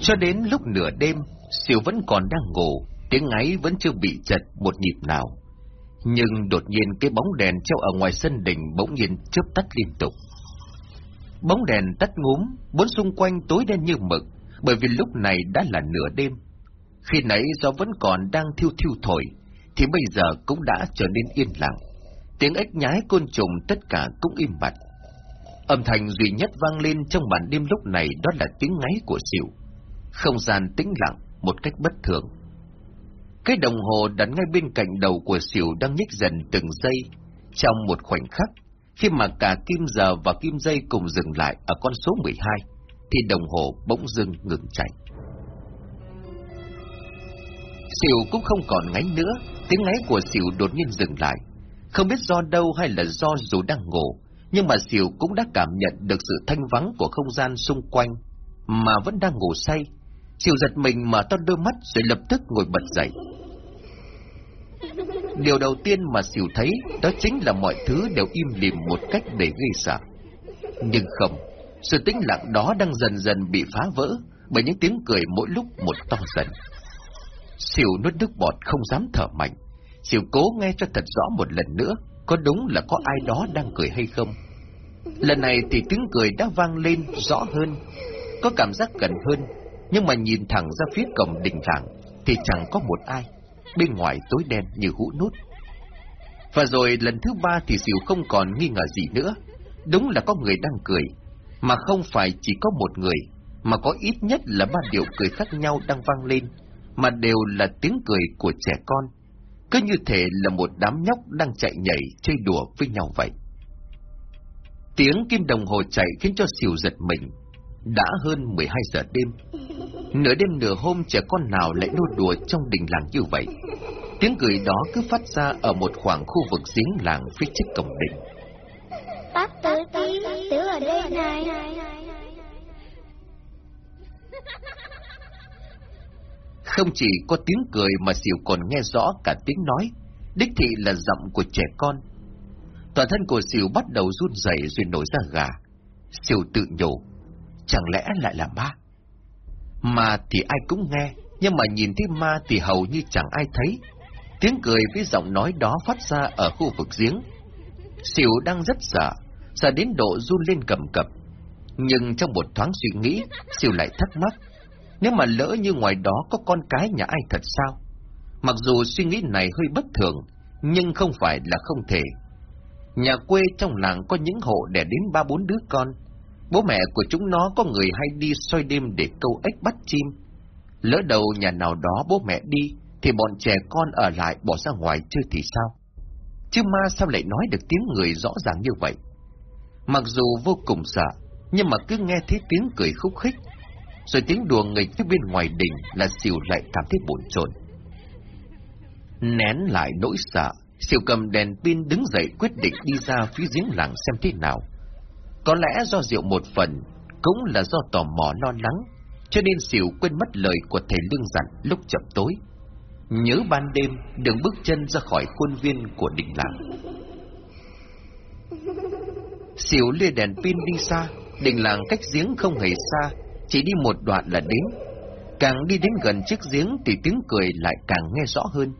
Cho đến lúc nửa đêm, Siêu vẫn còn đang ngủ, tiếng ngáy vẫn chưa bị chật một nhịp nào. Nhưng đột nhiên cái bóng đèn treo ở ngoài sân đình bỗng nhiên chớp tắt liên tục. Bóng đèn tắt ngúm, bốn xung quanh tối đen như mực, bởi vì lúc này đã là nửa đêm. Khi nãy gió vẫn còn đang thiêu thiêu thổi, thì bây giờ cũng đã trở nên yên lặng. Tiếng ếch nhái côn trùng tất cả cũng im bặt. Âm thanh duy nhất vang lên trong bản đêm lúc này đó là tiếng ngáy của siêu. Không gian tĩnh lặng một cách bất thường. Cái đồng hồ đặt ngay bên cạnh đầu của xỉu đang nhích dần từng giây. Trong một khoảnh khắc, khi mà cả kim giờ và kim dây cùng dừng lại ở con số 12, thì đồng hồ bỗng dưng ngừng chạy. Xỉu cũng không còn ngáy nữa, tiếng ngáy của xỉu đột nhiên dừng lại. Không biết do đâu hay là do dù đang ngủ, nhưng mà xỉu cũng đã cảm nhận được sự thanh vắng của không gian xung quanh, mà vẫn đang ngủ say. Xỉu giật mình mở to đôi mắt rồi lập tức ngồi bật dậy. Điều đầu tiên mà xỉu thấy đó chính là mọi thứ đều im lìm một cách để gây sợ. Nhưng không, sự tĩnh lặng đó đang dần dần bị phá vỡ bởi những tiếng cười mỗi lúc một to dần. Xỉu nuốt nước bọt không dám thở mạnh. Xỉu cố nghe cho thật rõ một lần nữa, có đúng là có ai đó đang cười hay không. Lần này thì tiếng cười đã vang lên rõ hơn, có cảm giác gần hơn, nhưng mà nhìn thẳng ra phía cổng đình làng thì chẳng có một ai, bên ngoài tối đen như hũ nút. Và rồi lần thứ ba thì Diệu không còn nghi ngờ gì nữa, đúng là có người đang cười, mà không phải chỉ có một người, mà có ít nhất là ba điệu cười khác nhau đang vang lên, mà đều là tiếng cười của trẻ con. Cứ như thể là một đám nhóc đang chạy nhảy, chơi đùa với nhau vậy. Tiếng kim đồng hồ chạy khiến cho sỉu giật mình. Đã hơn 12 giờ đêm. Nửa đêm nửa hôm trẻ con nào lại nô đùa trong đình làng như vậy. Tiếng cười đó cứ phát ra ở một khoảng khu vực giếng làng phía trước cổng đình. Bác tớ tí, tớ ở đây này. Không chỉ có tiếng cười mà Diệu còn nghe rõ cả tiếng nói, đích thị là giọng của trẻ con. Toàn thân của Diệu bắt đầu run rẩy rồi nổi ra gà. Diệu tự nhủ, chẳng lẽ lại là ma? Ma thì ai cũng nghe, nhưng mà nhìn thấy ma thì hầu như chẳng ai thấy. Tiếng cười với giọng nói đó phát ra ở khu vực giếng. Xỉu đang rất sợ, sợ đến độ run lên cầm cập. Nhưng trong một thoáng suy nghĩ, Diệu lại thắc mắc. Nếu mà lỡ như ngoài đó có con cái nhà ai thật sao? Mặc dù suy nghĩ này hơi bất thường, nhưng không phải là không thể. Nhà quê trong làng có những hộ đẻ đến ba bốn đứa con. Bố mẹ của chúng nó có người hay đi soi đêm để câu ếch bắt chim. Lỡ đầu nhà nào đó bố mẹ đi, thì bọn trẻ con ở lại bỏ ra ngoài chơi thì sao? Chứ ma sao lại nói được tiếng người rõ ràng như vậy? Mặc dù vô cùng sợ, nhưng mà cứ nghe thấy tiếng cười khúc khích, rồi tiếng đùa nghịch phía bên ngoài đỉnh là xỉu lại cảm thấy bồn chồn. Nén lại nỗi sợ, xỉu cầm đèn pin đứng dậy quyết định đi ra phía giếng làng xem thế nào. Có lẽ do rượu một phần, cũng là do tò mò lo lắng, cho nên xỉu quên mất lời của thầy lương dặn lúc chập tối. Nhớ ban đêm đừng bước chân ra khỏi khuôn viên của đình làng. Xỉu lê đèn pin đi xa, đình làng cách giếng không hề xa, chỉ đi một đoạn là đến. Càng đi đến gần chiếc giếng thì tiếng cười lại càng nghe rõ hơn.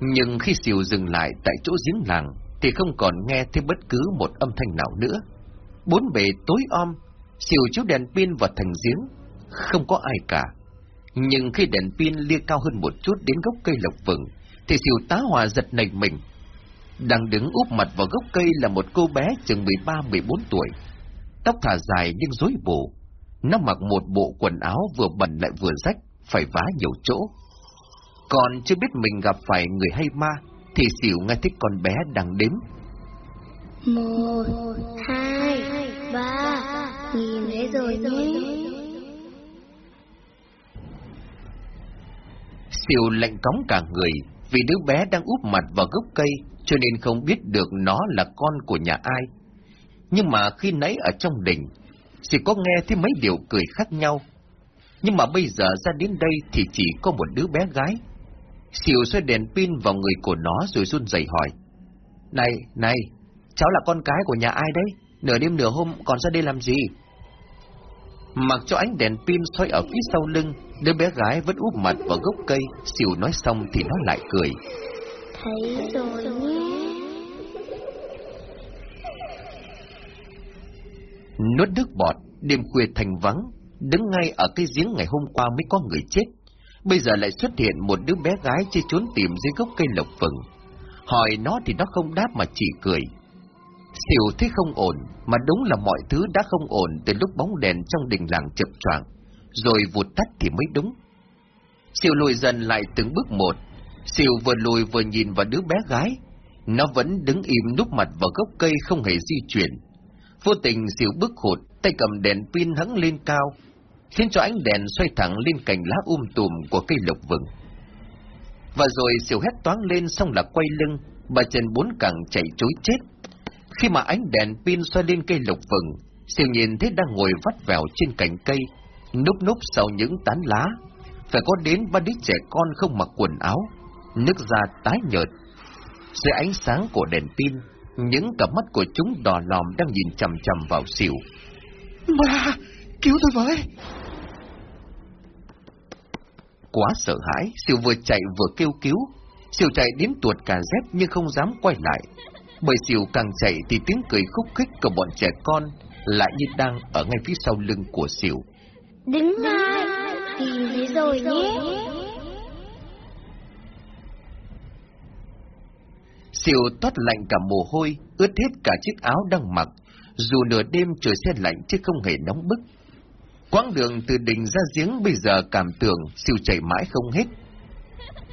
Nhưng khi xỉu dừng lại tại chỗ giếng làng thì không còn nghe thêm bất cứ một âm thanh nào nữa. Bốn bề tối om, xìu chiếu đèn pin vào thành giếng, không có ai cả. Nhưng khi đèn pin lia cao hơn một chút đến gốc cây lộc vừng, thì xìu tá hòa giật nảy mình. Đang đứng úp mặt vào gốc cây là một cô bé chừng 13-14 tuổi. Tóc thả dài nhưng rối bù, nó mặc một bộ quần áo vừa bẩn lại vừa rách, phải vá nhiều chỗ. Còn chưa biết mình gặp phải người hay ma, thì xỉu nghe thích con bé đang đếm. Một, hai, ba, nhìn thấy rồi nhé. Siêu lạnh cóng cả người, vì đứa bé đang úp mặt vào gốc cây, cho nên không biết được nó là con của nhà ai. Nhưng mà khi nãy ở trong đỉnh, chỉ có nghe thấy mấy điều cười khác nhau. Nhưng mà bây giờ ra đến đây thì chỉ có một đứa bé gái. Siêu xoay đèn pin vào người của nó rồi run rẩy hỏi. Này, này, cháu là con cái của nhà ai đấy? Nửa đêm nửa hôm còn ra đây làm gì? Mặc cho ánh đèn pin soi ở phía sau lưng, đứa bé gái vẫn úp mặt vào gốc cây, xỉu nói xong thì nó lại cười. Thấy rồi nhé. Nuốt nước bọt, đêm khuya thành vắng, đứng ngay ở cây giếng ngày hôm qua mới có người chết. Bây giờ lại xuất hiện một đứa bé gái chơi trốn tìm dưới gốc cây lộc vừng. Hỏi nó thì nó không đáp mà chỉ cười. Tiểu thấy không ổn, mà đúng là mọi thứ đã không ổn từ lúc bóng đèn trong đình làng chập choạng, rồi vụt tắt thì mới đúng. Siêu lùi dần lại từng bước một, siêu vừa lùi vừa nhìn vào đứa bé gái, nó vẫn đứng im núp mặt vào gốc cây không hề di chuyển. Vô tình siêu bước hụt, tay cầm đèn pin hắng lên cao, khiến cho ánh đèn xoay thẳng lên cành lá um tùm của cây lộc vừng. Và rồi siêu hét toáng lên xong là quay lưng, bà chân bốn cẳng chạy trối chết. Khi mà ánh đèn pin xoay lên cây lộc vừng, Xỉu nhìn thấy đang ngồi vắt vẻo trên cành cây, núp núp sau những tán lá. Phải có đến ba đứa trẻ con không mặc quần áo, nước da tái nhợt. Dưới ánh sáng của đèn pin, những cặp mắt của chúng đỏ lòm đang nhìn chầm chầm vào xỉu. Ba, cứu tôi với! Quá sợ hãi, xỉu vừa chạy vừa kêu cứu. Xỉu chạy đến tuột cả dép nhưng không dám quay lại. Bởi xỉu càng chạy thì tiếng cười khúc khích của bọn trẻ con lại như đang ở ngay phía sau lưng của xỉu. Đứng lại, tìm thấy rồi nhé. Xỉu toát lạnh cả mồ hôi, ướt hết cả chiếc áo đang mặc, dù nửa đêm trời xe lạnh chứ không hề nóng bức. Quãng đường từ đỉnh ra giếng bây giờ cảm tưởng siêu chạy mãi không hết.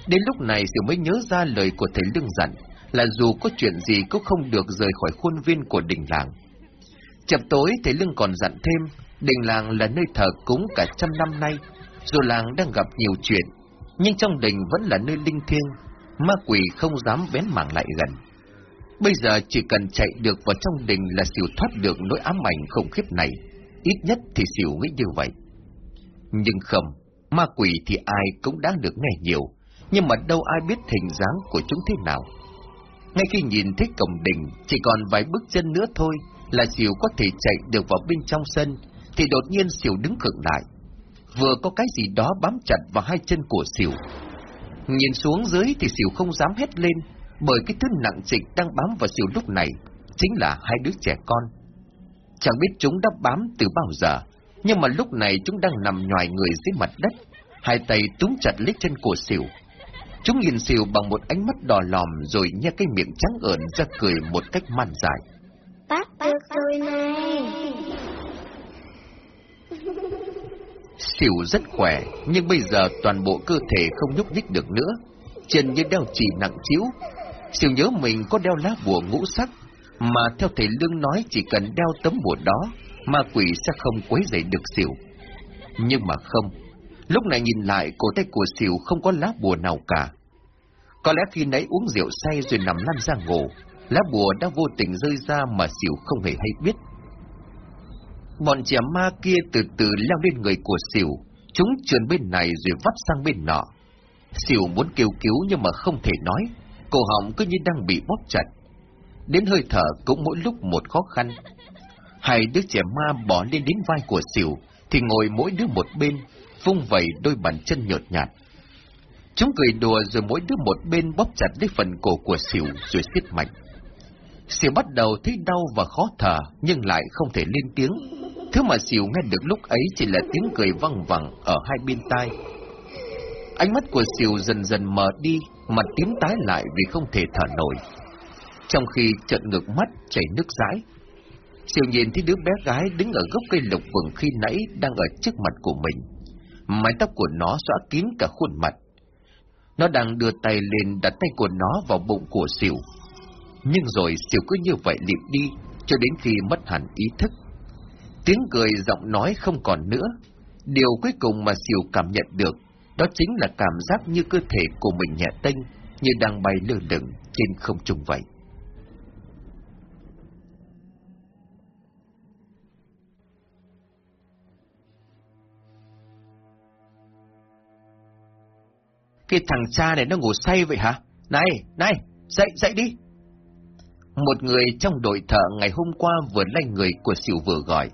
Đến lúc này siêu mới nhớ ra lời của thầy lương dặn là dù có chuyện gì cũng không được rời khỏi khuôn viên của đình làng. Chập tối thầy lương còn dặn thêm, đình làng là nơi thờ cúng cả trăm năm nay, dù làng đang gặp nhiều chuyện, nhưng trong đình vẫn là nơi linh thiêng, ma quỷ không dám bén mảng lại gần. Bây giờ chỉ cần chạy được vào trong đình là xỉu thoát được nỗi ám ảnh khủng khiếp này, ít nhất thì xỉu nghĩ như vậy. Nhưng không, ma quỷ thì ai cũng đáng được nghe nhiều, nhưng mà đâu ai biết hình dáng của chúng thế nào. Ngay khi nhìn thấy cổng đình, chỉ còn vài bước chân nữa thôi là xỉu có thể chạy được vào bên trong sân, thì đột nhiên xỉu đứng khựng lại. Vừa có cái gì đó bám chặt vào hai chân của xỉu. Nhìn xuống dưới thì xỉu không dám hét lên, bởi cái thứ nặng trịch đang bám vào xỉu lúc này chính là hai đứa trẻ con. Chẳng biết chúng đã bám từ bao giờ, nhưng mà lúc này chúng đang nằm nhòi người dưới mặt đất, hai tay túm chặt lấy chân của xỉu. Chúng nhìn xỉu bằng một ánh mắt đỏ lòm rồi nhe cái miệng trắng ợn ra cười một cách man dại. Bắt được rồi này. Xỉu rất khỏe, nhưng bây giờ toàn bộ cơ thể không nhúc nhích được nữa, chân như đeo chỉ nặng chiếu. Xỉu nhớ mình có đeo lá bùa ngũ sắc, mà theo thầy Lương nói chỉ cần đeo tấm bùa đó, ma quỷ sẽ không quấy rầy được xỉu. Nhưng mà không, lúc này nhìn lại cổ tay của xỉu không có lá bùa nào cả. Có lẽ khi nãy uống rượu say rồi nằm lăn ra ngủ, lá bùa đã vô tình rơi ra mà xỉu không hề hay biết. Bọn trẻ ma kia từ từ leo lên người của xỉu, chúng trườn bên này rồi vắt sang bên nọ. Xỉu muốn kêu cứu nhưng mà không thể nói, cổ họng cứ như đang bị bóp chặt. Đến hơi thở cũng mỗi lúc một khó khăn. Hai đứa trẻ ma bỏ lên đến vai của xỉu, thì ngồi mỗi đứa một bên, vung vẩy đôi bàn chân nhợt nhạt. Chúng cười đùa rồi mỗi đứa một bên bóp chặt lấy phần cổ của xỉu rồi siết mạnh. Xỉu bắt đầu thấy đau và khó thở, nhưng lại không thể lên tiếng. Thứ mà xỉu nghe được lúc ấy chỉ là tiếng cười văng vẳng ở hai bên tai. Ánh mắt của xỉu dần dần mờ đi, mặt tím tái lại vì không thể thở nổi. Trong khi trợn ngược mắt chảy nước rãi, xỉu nhìn thấy đứa bé gái đứng ở gốc cây lộc vừng khi nãy đang ở trước mặt của mình. Mái tóc của nó xóa kín cả khuôn mặt. Nó đang đưa tay lên đặt tay của nó vào bụng của xỉu. Nhưng rồi xỉu cứ như vậy liệm đi, cho đến khi mất hẳn ý thức. Tiếng cười giọng nói không còn nữa. Điều cuối cùng mà xỉu cảm nhận được, đó chính là cảm giác như cơ thể của mình nhẹ tênh, như đang bay lơ lửng trên không trung vậy. Cái thằng cha này nó ngủ say vậy hả? Này, này, dậy, dậy đi. Một người trong đội thợ ngày hôm qua vừa lay người của xỉu vừa gọi.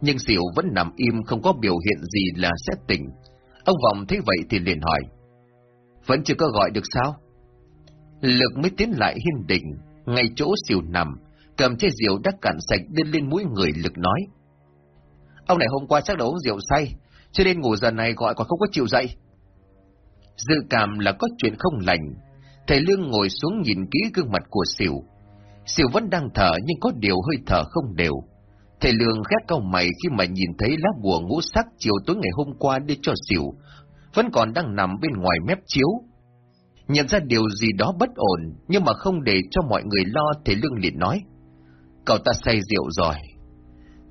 nhưng xỉu vẫn nằm im không có biểu hiện gì là sẽ tỉnh. Ông Vọng thấy vậy thì liền hỏi. Vẫn chưa có gọi được sao? Lực mới tiến lại hiên đỉnh, ngay chỗ xỉu nằm, cầm chai rượu đã cạn sạch đưa lên mũi người Lực nói. Ông này hôm qua chắc đã uống rượu say, cho nên ngủ giờ này gọi còn không có chịu dậy. Dự cảm là có chuyện không lành, thầy Lương ngồi xuống nhìn kỹ gương mặt của xỉu. Xỉu vẫn đang thở nhưng có điều hơi thở không đều. Thầy Lương khét câu mày khi mà nhìn thấy lá bùa ngũ sắc chiều tối ngày hôm qua đưa cho xỉu, vẫn còn đang nằm bên ngoài mép chiếu. Nhận ra điều gì đó bất ổn, nhưng mà không để cho mọi người lo, thầy Lương liền nói. Cậu ta say rượu rồi.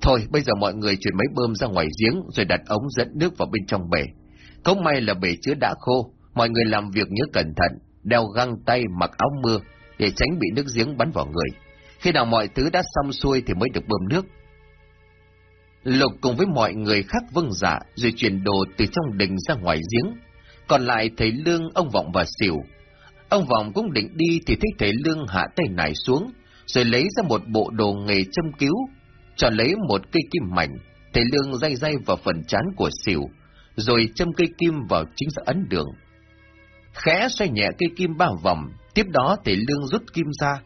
Thôi, bây giờ mọi người chuyển máy bơm ra ngoài giếng, rồi đặt ống dẫn nước vào bên trong bể. Không may là bể chứa đã khô, mọi người làm việc nhớ cẩn thận, đeo găng tay, mặc áo mưa, để tránh bị nước giếng bắn vào người. Khi nào mọi thứ đã xong xuôi thì mới được bơm nước. Lục cùng với mọi người khác vâng dạ rồi chuyển đồ từ trong đình ra ngoài giếng. Còn lại thầy Lương, ông Vọng và Xỉu. Ông Vọng cũng định đi thì thấy thầy Lương hạ tay nải xuống, rồi lấy ra một bộ đồ nghề châm cứu, chọn lấy một cây kim mảnh, thầy Lương day day vào phần chán của Xỉu, rồi châm cây kim vào chính giữa ấn đường. Khẽ xoay nhẹ cây kim ba vòng, tiếp đó thì Lương rút kim ra,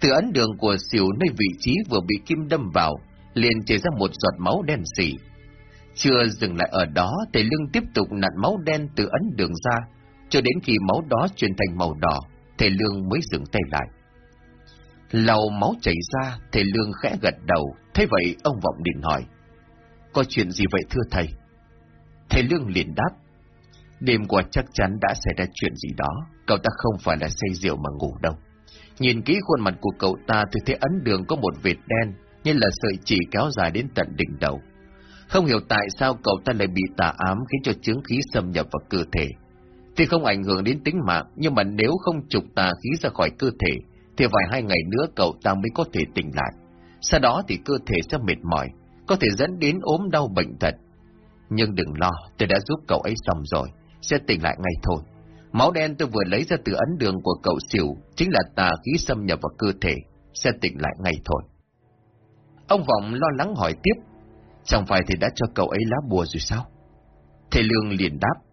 từ ấn đường của Xỉu nơi vị trí vừa bị kim đâm vào, liền chảy ra một giọt máu đen xỉ. Chưa dừng lại ở đó, Tề Lương tiếp tục nặn máu đen từ ấn đường ra, cho đến khi máu đó chuyển thành màu đỏ, Tề Lương mới dừng tay lại. Lầu máu chảy ra, Tề Lương khẽ gật đầu, thế vậy ông Vọng định hỏi. Có chuyện gì vậy thưa thầy? Thầy Lương liền đáp. Đêm qua chắc chắn đã xảy ra chuyện gì đó, cậu ta không phải là say rượu mà ngủ đâu. Nhìn kỹ khuôn mặt của cậu ta tôi thấy ấn đường có một vệt đen, như là sợi chỉ kéo dài đến tận đỉnh đầu. Không hiểu tại sao cậu ta lại bị tà ám khiến cho chứng khí xâm nhập vào cơ thể. Tuy không ảnh hưởng đến tính mạng, nhưng mà nếu không trục tà khí ra khỏi cơ thể, thì vài hai ngày nữa cậu ta mới có thể tỉnh lại. Sau đó thì cơ thể sẽ mệt mỏi, có thể dẫn đến ốm đau bệnh tật. Nhưng đừng lo, tôi đã giúp cậu ấy xong rồi, sẽ tỉnh lại ngay thôi. Máu đen tôi vừa lấy ra từ ấn đường của cậu xỉu, chính là tà khí xâm nhập vào cơ thể, sẽ tỉnh lại ngay thôi. Ông Vọng lo lắng hỏi tiếp, chẳng phải thì đã cho cậu ấy lá bùa rồi sao? Thầy Lương liền đáp,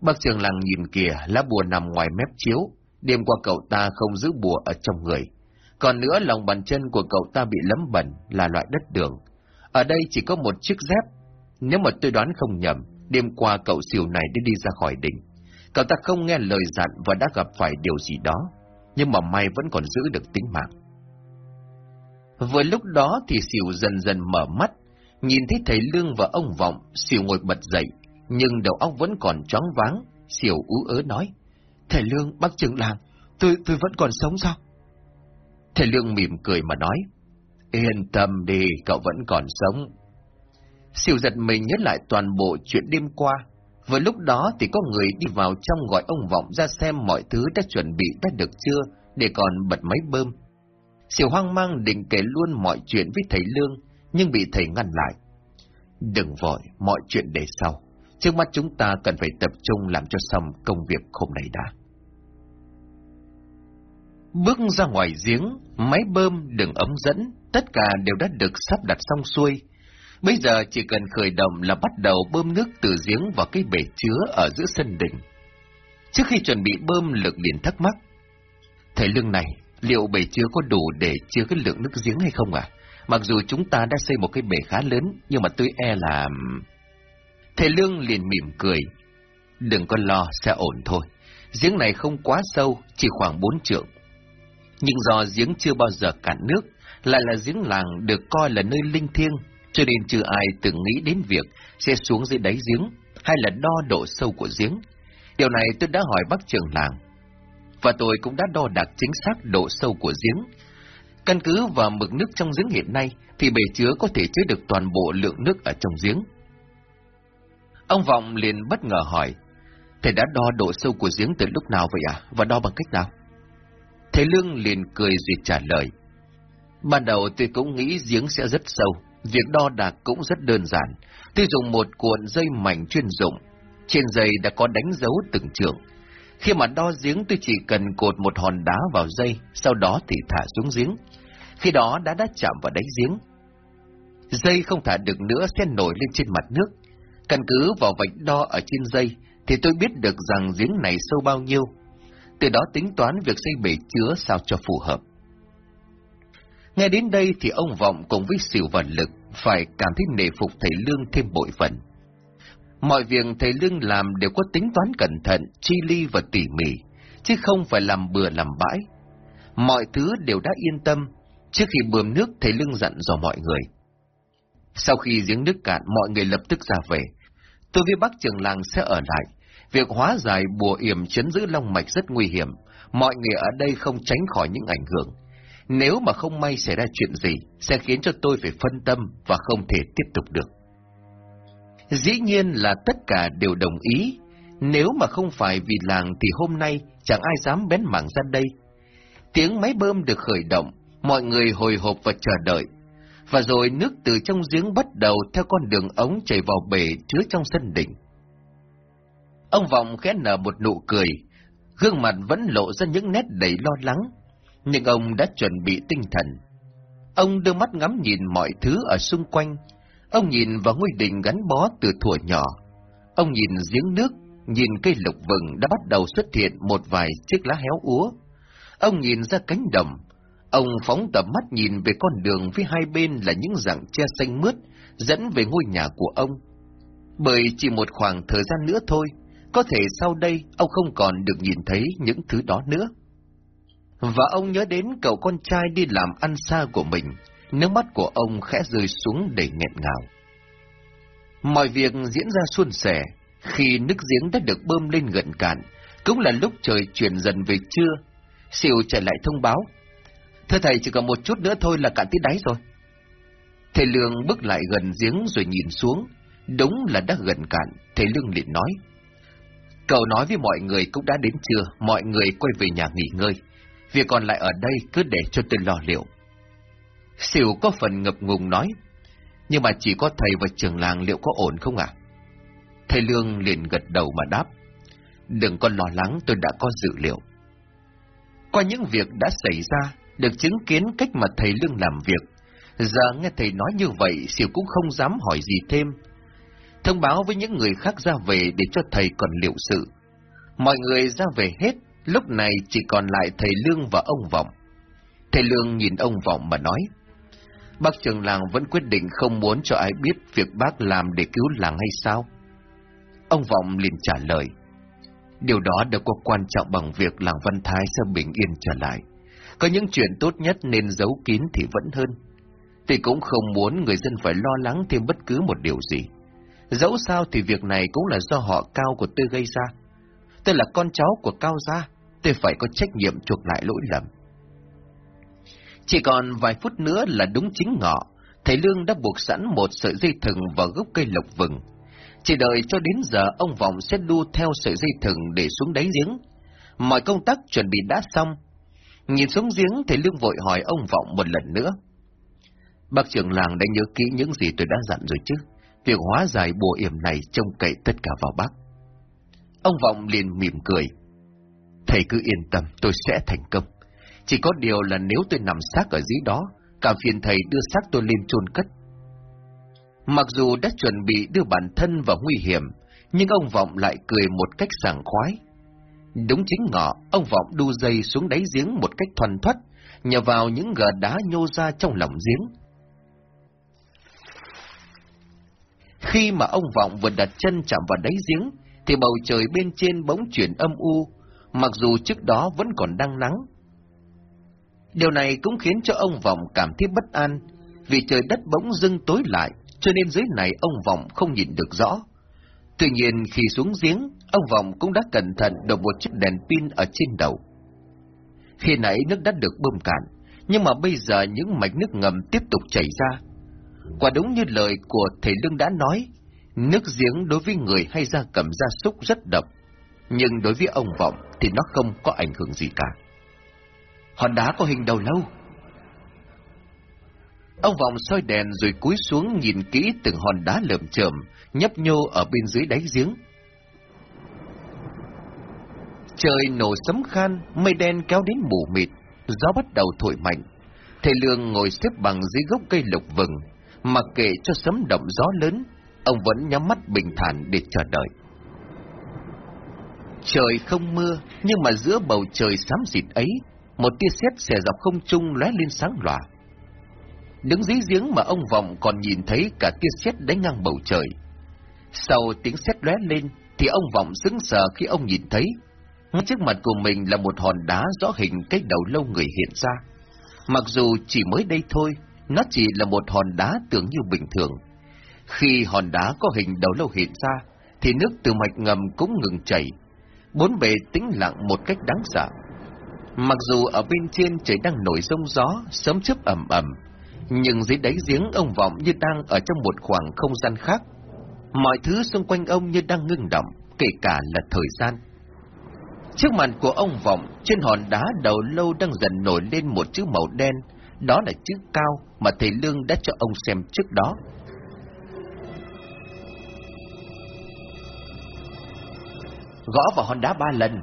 bác trường làng nhìn kìa, lá bùa nằm ngoài mép chiếu, đêm qua cậu ta không giữ bùa ở trong người. Còn nữa lòng bàn chân của cậu ta bị lấm bẩn là loại đất đường. Ở đây chỉ có một chiếc dép. Nếu mà tôi đoán không nhầm, đêm qua cậu xỉu này đã đi ra khỏi đỉnh. Cậu ta không nghe lời dặn và đã gặp phải điều gì đó, nhưng mà may vẫn còn giữ được tính mạng. Vừa lúc đó thì xỉu dần dần mở mắt, nhìn thấy thầy Lương và ông Vọng, xỉu ngồi bật dậy, nhưng đầu óc vẫn còn chóng váng, xỉu ú ớ nói. Thầy Lương, bác trưởng làng, tôi tôi vẫn còn sống sao? Thầy Lương mỉm cười mà nói. Yên tâm đi, cậu vẫn còn sống. Siêu giật mình nhớ lại toàn bộ chuyện đêm qua. Vừa lúc đó thì có người đi vào trong gọi ông Vọng ra xem mọi thứ đã chuẩn bị đã được chưa, để còn bật máy bơm. Siêu hoang mang định kể luôn mọi chuyện với thầy Lương, nhưng bị thầy ngăn lại. Đừng vội, mọi chuyện để sau. Trước mắt chúng ta cần phải tập trung làm cho xong công việc hôm nay đã. Bước ra ngoài giếng, máy bơm, đường ống dẫn, tất cả đều đã được sắp đặt xong xuôi. Bây giờ chỉ cần khởi động là bắt đầu bơm nước từ giếng vào cái bể chứa ở giữa sân đỉnh. Trước khi chuẩn bị bơm lực liền thắc mắc. Thầy Lương này, liệu bể chứa có đủ để chứa cái lượng nước giếng hay không à? Mặc dù chúng ta đã xây một cái bể khá lớn, nhưng mà tôi e là... Thầy Lương liền mỉm cười. Đừng có lo, sẽ ổn thôi. Giếng này không quá sâu, chỉ khoảng bốn trượng. Nhưng do giếng chưa bao giờ cạn nước, lại là giếng làng được coi là nơi linh thiêng, cho nên chưa ai từng nghĩ đến việc sẽ xuống dưới đáy giếng, hay là đo độ sâu của giếng. Điều này tôi đã hỏi bác trưởng làng, và tôi cũng đã đo đạc chính xác độ sâu của giếng. Căn cứ vào mực nước trong giếng hiện nay, thì bể chứa có thể chứa được toàn bộ lượng nước ở trong giếng. Ông Vọng liền bất ngờ hỏi, thầy đã đo độ sâu của giếng từ lúc nào vậy à, và đo bằng cách nào? Thầy Lương liền cười duyệt trả lời, ban đầu tôi cũng nghĩ giếng sẽ rất sâu, việc đo đạc cũng rất đơn giản. Tôi dùng một cuộn dây mảnh chuyên dụng, trên dây đã có đánh dấu từng trường, khi mà đo giếng tôi chỉ cần cột một hòn đá vào dây, sau đó thì thả xuống giếng. Khi đó đá đã chạm vào đáy giếng. Dây không thả được nữa sẽ nổi lên trên mặt nước. Căn cứ vào vạch đo ở trên dây, thì tôi biết được rằng giếng này sâu bao nhiêu. Từ đó tính toán việc xây bể chứa sao cho phù hợp. Nghe đến đây thì ông Vọng cùng với xỉu và lực phải cảm thấy nề phục thầy Lương thêm bội phần. Mọi việc thầy Lương làm đều có tính toán cẩn thận, chi ly và tỉ mỉ, chứ không phải làm bừa làm bãi. Mọi thứ đều đã yên tâm, trước khi bơm nước thầy Lương dặn dò mọi người. Sau khi giếng nước cạn, mọi người lập tức ra về. Tôi với bác trường làng sẽ ở lại. Việc hóa giải bùa yểm chấn giữ long mạch rất nguy hiểm. Mọi người ở đây không tránh khỏi những ảnh hưởng. Nếu mà không may xảy ra chuyện gì, sẽ khiến cho tôi phải phân tâm và không thể tiếp tục được. Dĩ nhiên là tất cả đều đồng ý. Nếu mà không phải vì làng thì hôm nay chẳng ai dám bén mảng ra đây. Tiếng máy bơm được khởi động, mọi người hồi hộp và chờ đợi. Và rồi nước từ trong giếng bắt đầu theo con đường ống chảy vào bể chứa trong sân đỉnh. Ông Vọng khẽ nở một nụ cười, gương mặt vẫn lộ ra những nét đầy lo lắng, nhưng ông đã chuẩn bị tinh thần. Ông đưa mắt ngắm nhìn mọi thứ ở xung quanh, ông nhìn vào ngôi đình gắn bó từ thuở nhỏ. Ông nhìn giếng nước, nhìn cây lục vừng đã bắt đầu xuất hiện một vài chiếc lá héo úa. Ông nhìn ra cánh đồng, ông phóng tầm mắt nhìn về con đường phía hai bên là những rặng tre xanh mướt dẫn về ngôi nhà của ông. Bởi chỉ một khoảng thời gian nữa thôi, có thể sau đây ông không còn được nhìn thấy những thứ đó nữa. Và ông nhớ đến cậu con trai đi làm ăn xa của mình, nước mắt của ông khẽ rơi xuống để nghẹn ngào. Mọi việc diễn ra suôn sẻ, khi nước giếng đã được bơm lên gần cạn, cũng là lúc trời chuyển dần về trưa. Siêu chạy lại thông báo. Thưa thầy, chỉ còn một chút nữa thôi là cạn tới đáy rồi. Thầy Lương bước lại gần giếng rồi nhìn xuống. Đúng là đã gần cạn, thầy Lương liền nói. Cậu nói với mọi người cũng đã đến trưa, mọi người quay về nhà nghỉ ngơi. Việc còn lại ở đây cứ để cho tôi lo liệu. Xỉu có phần ngập ngùng nói, nhưng mà chỉ có thầy và trưởng làng liệu có ổn không ạ? Thầy Lương liền gật đầu mà đáp, đừng có lo lắng tôi đã có dự liệu. Qua những việc đã xảy ra, được chứng kiến cách mà thầy Lương làm việc, giờ nghe thầy nói như vậy, Xỉu cũng không dám hỏi gì thêm, thông báo với những người khác ra về để cho thầy còn liệu sự. Mọi người ra về hết, lúc này chỉ còn lại thầy Lương và ông Vọng. Thầy Lương nhìn ông Vọng mà nói, bác trường làng vẫn quyết định không muốn cho ai biết việc bác làm để cứu làng hay sao? Ông Vọng liền trả lời, điều đó đâu có quan trọng bằng việc làng Văn Thái sẽ bình yên trở lại. Có những chuyện tốt nhất nên giấu kín thì vẫn hơn. Thì cũng không muốn người dân phải lo lắng thêm bất cứ một điều gì. Dẫu sao thì việc này cũng là do họ cao của tư gây ra. Tôi là con cháu của cao gia, tôi phải có trách nhiệm chuộc lại lỗi lầm. Chỉ còn vài phút nữa là đúng chính ngọ, thầy Lương đã buộc sẵn một sợi dây thừng vào gốc cây lộc vừng. Chỉ đợi cho đến giờ ông Vọng sẽ đu theo sợi dây thừng để xuống đáy giếng. Mọi công tác chuẩn bị đã xong. Nhìn xuống giếng, thầy Lương vội hỏi ông Vọng một lần nữa. Bác trưởng làng đã nhớ kỹ những gì tôi đã dặn rồi chứ? Việc hóa giải bùa yểm này trông cậy tất cả vào bác. Ông Vọng liền mỉm cười. Thầy cứ yên tâm, tôi sẽ thành công. Chỉ có điều là nếu tôi nằm xác ở dưới đó, cả phiền thầy đưa xác tôi lên chôn cất. Mặc dù đã chuẩn bị đưa bản thân vào nguy hiểm, nhưng ông Vọng lại cười một cách sảng khoái. Đúng chính ngọ, ông Vọng đu dây xuống đáy giếng một cách thuần thoát, nhờ vào những gờ đá nhô ra trong lòng giếng. Khi mà ông Vọng vừa đặt chân chạm vào đáy giếng, thì bầu trời bên trên bỗng chuyển âm u, mặc dù trước đó vẫn còn đang nắng. Điều này cũng khiến cho ông Vọng cảm thấy bất an, vì trời đất bỗng dưng tối lại, cho nên dưới này ông Vọng không nhìn được rõ. Tuy nhiên khi xuống giếng, ông Vọng cũng đã cẩn thận đổ một chiếc đèn pin ở trên đầu. Khi nãy nước đã được bơm cạn, nhưng mà bây giờ những mạch nước ngầm tiếp tục chảy ra, Quả đúng như lời của thầy Lương đã nói, nước giếng đối với người hay da cầm gia súc rất độc, nhưng đối với ông Vọng thì nó không có ảnh hưởng gì cả. Hòn đá có hình đầu lâu. Ông Vọng soi đèn rồi cúi xuống nhìn kỹ từng hòn đá lởm chởm nhấp nhô ở bên dưới đáy giếng. Trời nổ sấm khan, mây đen kéo đến mù mịt, gió bắt đầu thổi mạnh. Thầy Lương ngồi xếp bằng dưới gốc cây lục vừng, Mặc kệ cho sấm động gió lớn, ông vẫn nhắm mắt bình thản để chờ đợi. Trời không mưa, nhưng mà giữa bầu trời xám xịt ấy, một tia sét xẻ dọc không trung lóe lên sáng lòa. Đứng dưới giếng mà ông Vọng còn nhìn thấy cả tia sét đánh ngang bầu trời. Sau tiếng sét lóe lên, thì ông Vọng sững sờ khi ông nhìn thấy, ngay trước mặt của mình là một hòn đá rõ hình cái đầu lâu người hiện ra. Mặc dù chỉ mới đây thôi, nó chỉ là một hòn đá tưởng như bình thường. Khi hòn đá có hình đầu lâu hiện ra, thì nước từ mạch ngầm cũng ngừng chảy. Bốn bề tĩnh lặng một cách đáng sợ. Mặc dù ở bên trên trời đang nổi sông gió, sớm chớp ẩm ẩm, nhưng dưới đáy giếng ông vọng như đang ở trong một khoảng không gian khác. Mọi thứ xung quanh ông như đang ngưng động, kể cả là thời gian. Trước mặt của ông vọng, trên hòn đá đầu lâu đang dần nổi lên một chữ màu đen, đó là chữ cao mà thầy Lương đã cho ông xem trước đó. Gõ vào hòn đá ba lần.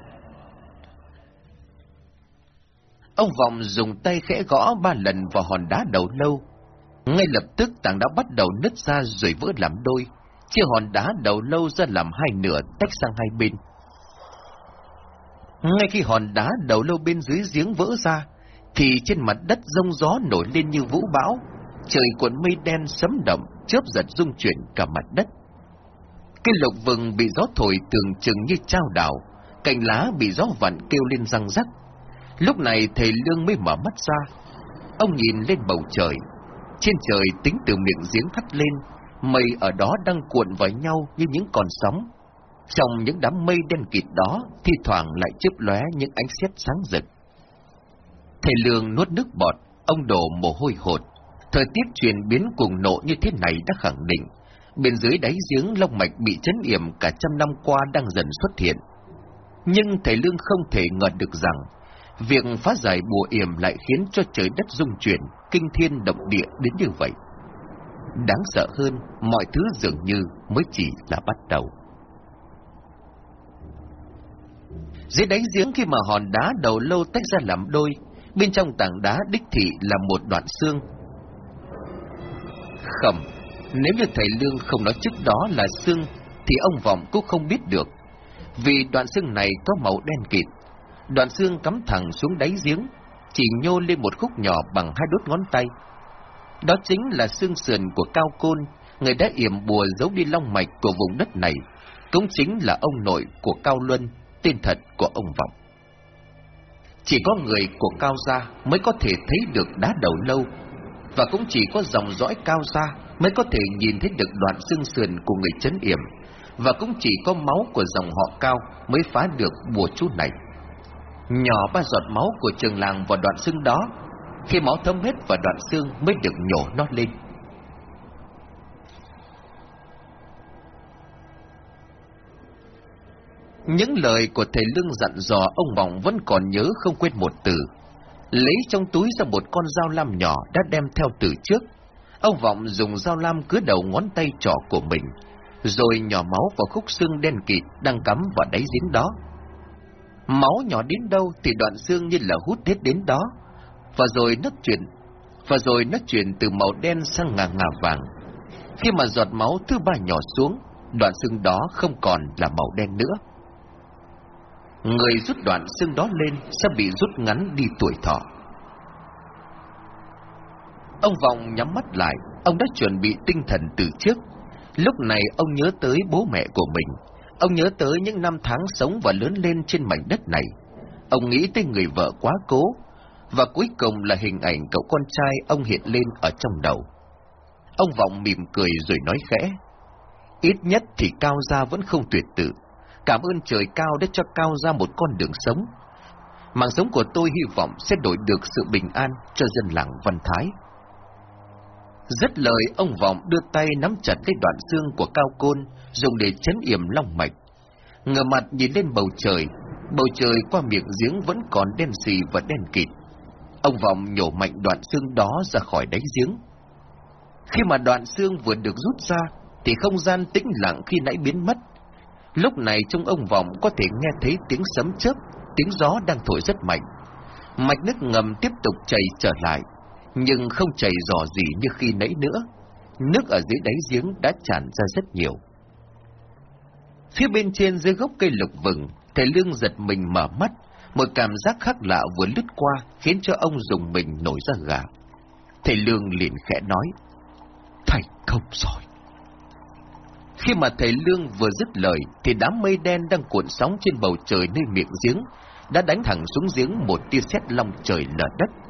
Ông Vọng dùng tay khẽ gõ ba lần vào hòn đá đầu lâu. Ngay lập tức tảng đá bắt đầu nứt ra rồi vỡ làm đôi, chia hòn đá đầu lâu ra làm hai nửa tách sang hai bên. Ngay khi hòn đá đầu lâu bên dưới giếng vỡ ra, thì trên mặt đất rông gió nổi lên như vũ bão, trời cuộn mây đen sấm động, chớp giật rung chuyển cả mặt đất. Cây lộc vừng bị gió thổi tưởng chừng như trao đảo, cành lá bị gió vặn kêu lên răng rắc. Lúc này thầy Lương mới mở mắt ra. Ông nhìn lên bầu trời. Trên trời tính từ miệng giếng thắt lên, mây ở đó đang cuộn vào nhau như những con sóng. Trong những đám mây đen kịt đó, thi thoảng lại chớp lóe những ánh sét sáng rực. Thầy Lương nuốt nước bọt, ông đổ mồ hôi hột. Thời tiết chuyển biến cùng nộ như thế này đã khẳng định, bên dưới đáy giếng long mạch bị chấn yểm cả trăm năm qua đang dần xuất hiện. Nhưng thầy Lương không thể ngờ được rằng, việc phá giải bùa yểm lại khiến cho trời đất rung chuyển, kinh thiên động địa đến như vậy. Đáng sợ hơn, mọi thứ dường như mới chỉ là bắt đầu. Dưới đáy giếng khi mà hòn đá đầu lâu tách ra làm đôi, bên trong tảng đá đích thị là một đoạn xương. Khẩm, nếu như thầy Lương không nói trước đó là xương, thì ông Vọng cũng không biết được. Vì đoạn xương này có màu đen kịt, đoạn xương cắm thẳng xuống đáy giếng, chỉ nhô lên một khúc nhỏ bằng hai đốt ngón tay. Đó chính là xương sườn của Cao Côn, người đã yểm bùa giấu đi long mạch của vùng đất này, cũng chính là ông nội của Cao Luân, tên thật của ông Vọng. Chỉ có người của Cao Gia mới có thể thấy được đá đầu lâu, và cũng chỉ có dòng dõi Cao Gia mới có thể nhìn thấy được đoạn xương sườn của người chấn yểm, và cũng chỉ có máu của dòng họ Cao mới phá được bùa chú này. Nhỏ ba giọt máu của trường làng vào đoạn xương đó, khi máu thấm hết vào đoạn xương mới được nhổ nó lên. Những lời của thầy Lương dặn dò ông Vọng vẫn còn nhớ không quên một từ. Lấy trong túi ra một con dao lam nhỏ đã đem theo từ trước. Ông Vọng dùng dao lam cứ đầu ngón tay trỏ của mình, rồi nhỏ máu vào khúc xương đen kịt đang cắm vào đáy giếng đó. Máu nhỏ đến đâu thì đoạn xương như là hút hết đến đó, và rồi nó chuyển, và rồi nó chuyển từ màu đen sang ngà ngà vàng. Khi mà giọt máu thứ ba nhỏ xuống, đoạn xương đó không còn là màu đen nữa. Người rút đoạn xương đó lên sẽ bị rút ngắn đi tuổi thọ. Ông Vọng nhắm mắt lại, ông đã chuẩn bị tinh thần từ trước. Lúc này ông nhớ tới bố mẹ của mình, ông nhớ tới những năm tháng sống và lớn lên trên mảnh đất này. Ông nghĩ tới người vợ quá cố, và cuối cùng là hình ảnh cậu con trai ông hiện lên ở trong đầu. Ông Vọng mỉm cười rồi nói khẽ, ít nhất thì Cao Gia vẫn không tuyệt tự. Cảm ơn trời cao đã cho Cao gia một con đường sống. Mạng sống của tôi hy vọng sẽ đổi được sự bình an cho dân làng Văn Thái. Rất lời ông Vọng đưa tay nắm chặt lấy đoạn xương của Cao Côn, dùng để chấn yểm long mạch. Ngờ mặt nhìn lên bầu trời, bầu trời qua miệng giếng vẫn còn đen xì và đen kịt. Ông Vọng nhổ mạnh đoạn xương đó ra khỏi đáy giếng. Khi mà đoạn xương vừa được rút ra, thì không gian tĩnh lặng khi nãy biến mất, Lúc này trong ông vọng có thể nghe thấy tiếng sấm chớp, tiếng gió đang thổi rất mạnh. Mạch nước ngầm tiếp tục chảy trở lại, nhưng không chảy dò gì như khi nãy nữa. Nước ở dưới đáy giếng đã tràn ra rất nhiều. Phía bên trên dưới gốc cây lục vừng, thầy Lương giật mình mở mắt, một cảm giác khác lạ vừa lướt qua khiến cho ông dùng mình nổi ra gà. Thầy Lương liền khẽ nói, thầy không rồi. Khi mà thầy Lương vừa dứt lời, thì đám mây đen đang cuộn sóng trên bầu trời nơi miệng giếng, đã đánh thẳng xuống giếng một tia sét long trời lở đất.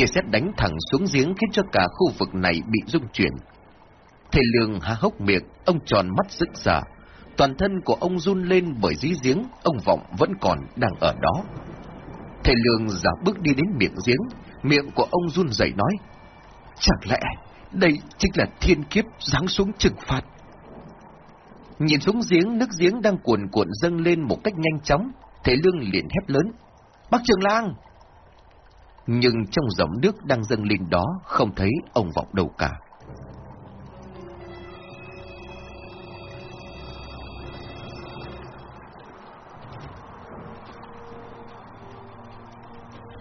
Tia sét đánh thẳng xuống giếng khiến cho cả khu vực này bị rung chuyển. Thầy Lương há hốc miệng, ông tròn mắt rực rỡ. Toàn thân của ông run lên bởi dí giếng, ông Vọng vẫn còn đang ở đó. Thầy Lương giả bước đi đến miệng giếng, miệng của ông run rẩy nói, Chẳng lẽ đây chính là thiên kiếp giáng xuống trừng phạt? Nhìn xuống giếng, nước giếng đang cuồn cuộn dâng lên một cách nhanh chóng, thầy Lương liền hét lớn, Bác Trường Lang! Nhưng trong dòng nước đang dâng lên đó không thấy ông Vọng đâu cả.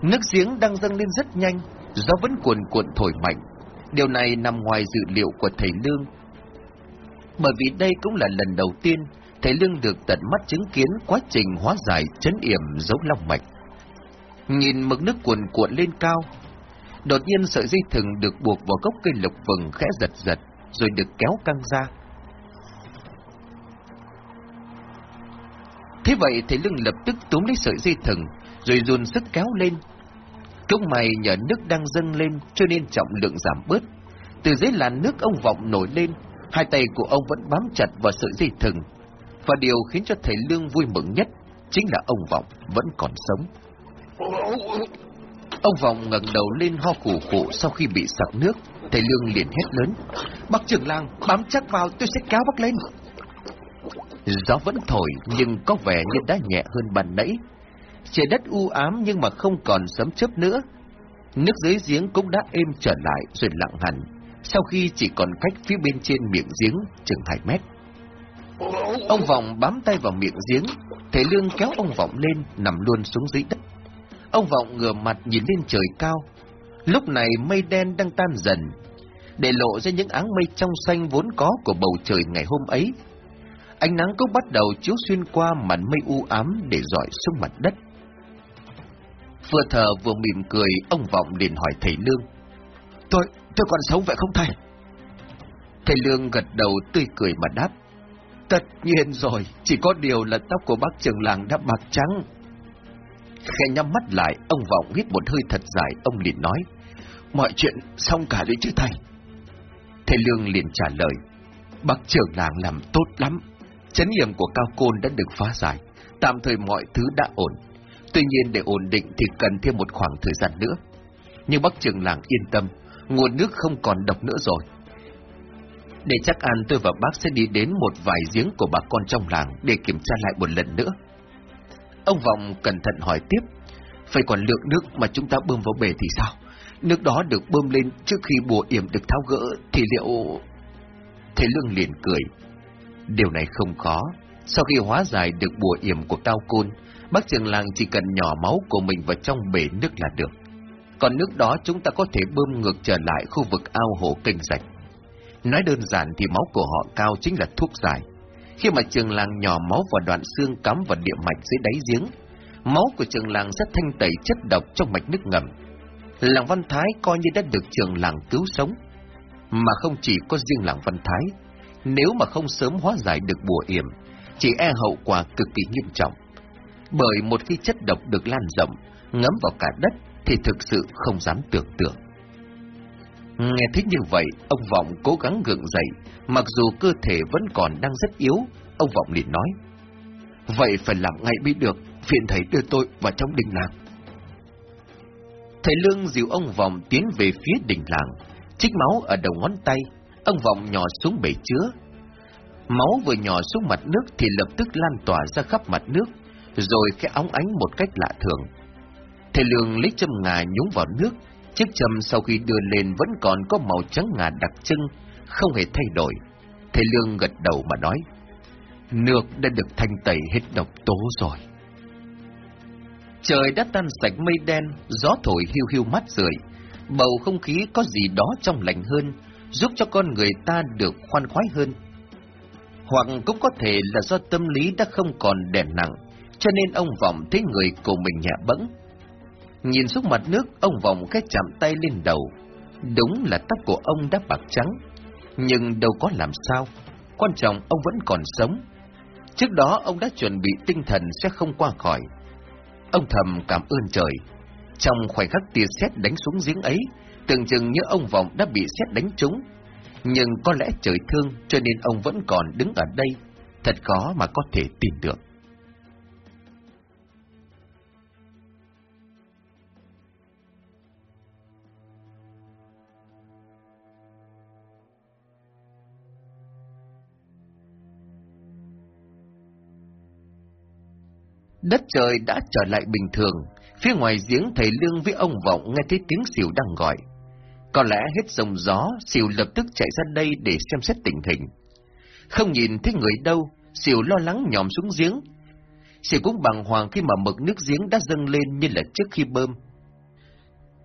Nước giếng đang dâng lên rất nhanh, gió vẫn cuồn cuộn thổi mạnh. Điều này nằm ngoài dự liệu của thầy Lương. Bởi vì đây cũng là lần đầu tiên thầy Lương được tận mắt chứng kiến quá trình hóa giải chấn yểm dấu long mạch. Nhìn mực nước cuồn cuộn lên cao, đột nhiên sợi dây thừng được buộc vào gốc cây lục vừng khẽ giật giật, rồi được kéo căng ra. Thế vậy thầy lưng lập tức túm lấy sợi dây thừng, rồi dồn sức kéo lên. Cũng mày nhờ nước đang dâng lên cho nên trọng lượng giảm bớt. Từ dưới làn nước ông Vọng nổi lên, hai tay của ông vẫn bám chặt vào sợi dây thừng. Và điều khiến cho thầy Lương vui mừng nhất chính là ông Vọng vẫn còn sống. Ông Vọng ngẩng đầu lên ho khủ khủ sau khi bị sặc nước, thầy Lương liền hét lớn. Bác trưởng làng, bám chắc vào tôi sẽ kéo bác lên. Gió vẫn thổi nhưng có vẻ như đã nhẹ hơn ban nãy, Trời đất u ám nhưng mà không còn sấm chớp nữa. Nước dưới giếng cũng đã êm trở lại rồi lặng hẳn, sau khi chỉ còn cách phía bên trên miệng giếng chừng 2 mét. Ông Vọng bám tay vào miệng giếng, thầy Lương kéo ông Vọng lên, nằm luôn xuống dưới đất. Ông Vọng ngửa mặt nhìn lên trời cao. Lúc này mây đen đang tan dần, để lộ ra những áng mây trong xanh vốn có của bầu trời ngày hôm ấy. Ánh nắng cũng bắt đầu chiếu xuyên qua màn mây u ám để dọi xuống mặt đất. Vừa thở vừa mỉm cười, ông Vọng liền hỏi thầy Lương. Tôi, tôi còn sống vậy không thầy? Thầy Lương gật đầu tươi cười mà đáp. Tất nhiên rồi, chỉ có điều là tóc của bác trường làng đã bạc trắng. Khẽ nhắm mắt lại, ông Vọng hít một hơi thật dài, ông liền nói. Mọi chuyện xong cả rồi chứ thầy. Thầy Lương liền trả lời. Bác trưởng làng làm tốt lắm. Chấn nghiệm của Cao Côn đã được phá giải. Tạm thời mọi thứ đã ổn. Tuy nhiên để ổn định thì cần thêm một khoảng thời gian nữa. Nhưng bác trưởng làng yên tâm, nguồn nước không còn độc nữa rồi. Để chắc ăn tôi và bác sẽ đi đến một vài giếng của bà con trong làng để kiểm tra lại một lần nữa. Ông Vọng cẩn thận hỏi tiếp, phải còn lượng nước mà chúng ta bơm vào bể thì sao? Nước đó được bơm lên trước khi bùa yểm được tháo gỡ thì liệu... Thế Lương liền cười. Điều này không khó. Sau khi hóa giải được bùa yểm của Cao Côn, bác trường làng chỉ cần nhỏ máu của mình vào trong bể nước là được. Còn nước đó chúng ta có thể bơm ngược trở lại khu vực ao hồ kênh rạch. Nói đơn giản thì máu của họ cao chính là thuốc giải. Khi mà trường làng nhỏ máu và đoạn xương cắm vào địa mạch dưới đáy giếng, máu của trường làng rất thanh tẩy chất độc trong mạch nước ngầm. Làng Văn Thái coi như đã được trường làng cứu sống. Mà không chỉ có riêng làng Văn Thái, nếu mà không sớm hóa giải được bùa yểm, chỉ e hậu quả cực kỳ nghiêm trọng. Bởi một khi chất độc được lan rộng, ngấm vào cả đất, thì thực sự không dám tưởng tượng. Nghe thích như vậy, ông Vọng cố gắng gượng dậy, mặc dù cơ thể vẫn còn đang rất yếu, ông Vọng liền nói. Vậy phải làm ngay mới được, phiền thầy đưa tôi vào trong đình làng. Thầy Lương dìu ông Vọng tiến về phía đình làng, trích máu ở đầu ngón tay, ông Vọng nhỏ xuống bể chứa. Máu vừa nhỏ xuống mặt nước thì lập tức lan tỏa ra khắp mặt nước, rồi khẽ óng ánh một cách lạ thường. Thầy Lương lấy châm ngà nhúng vào nước, chiếc châm sau khi đưa lên vẫn còn có màu trắng ngà đặc trưng, không hề thay đổi. Thầy Lương gật đầu mà nói, nước đã được thanh tẩy hết độc tố rồi. Trời đã tan sạch mây đen, gió thổi hiu hiu mắt rượi, bầu không khí có gì đó trong lành hơn, giúp cho con người ta được khoan khoái hơn. Hoặc cũng có thể là do tâm lý đã không còn đè nặng, cho nên ông Vọng thấy người của mình nhẹ bẫng. Nhìn xuống mặt nước, ông vòng cái chạm tay lên đầu. Đúng là tóc của ông đã bạc trắng, nhưng đâu có làm sao. Quan trọng ông vẫn còn sống. Trước đó ông đã chuẩn bị tinh thần sẽ không qua khỏi. Ông thầm cảm ơn trời. Trong khoảnh khắc tia sét đánh xuống giếng ấy, tưởng chừng như ông Vọng đã bị sét đánh trúng. Nhưng có lẽ trời thương cho nên ông vẫn còn đứng ở đây. Thật khó mà có thể tin được. Đất trời đã trở lại bình thường, phía ngoài giếng thầy Lương với ông Vọng nghe thấy tiếng xỉu đang gọi. Có lẽ hết dòng gió, xỉu lập tức chạy ra đây để xem xét tình hình. Không nhìn thấy người đâu, xỉu lo lắng nhòm xuống giếng. Xỉu cũng bàng hoàng khi mà mực nước giếng đã dâng lên như là trước khi bơm.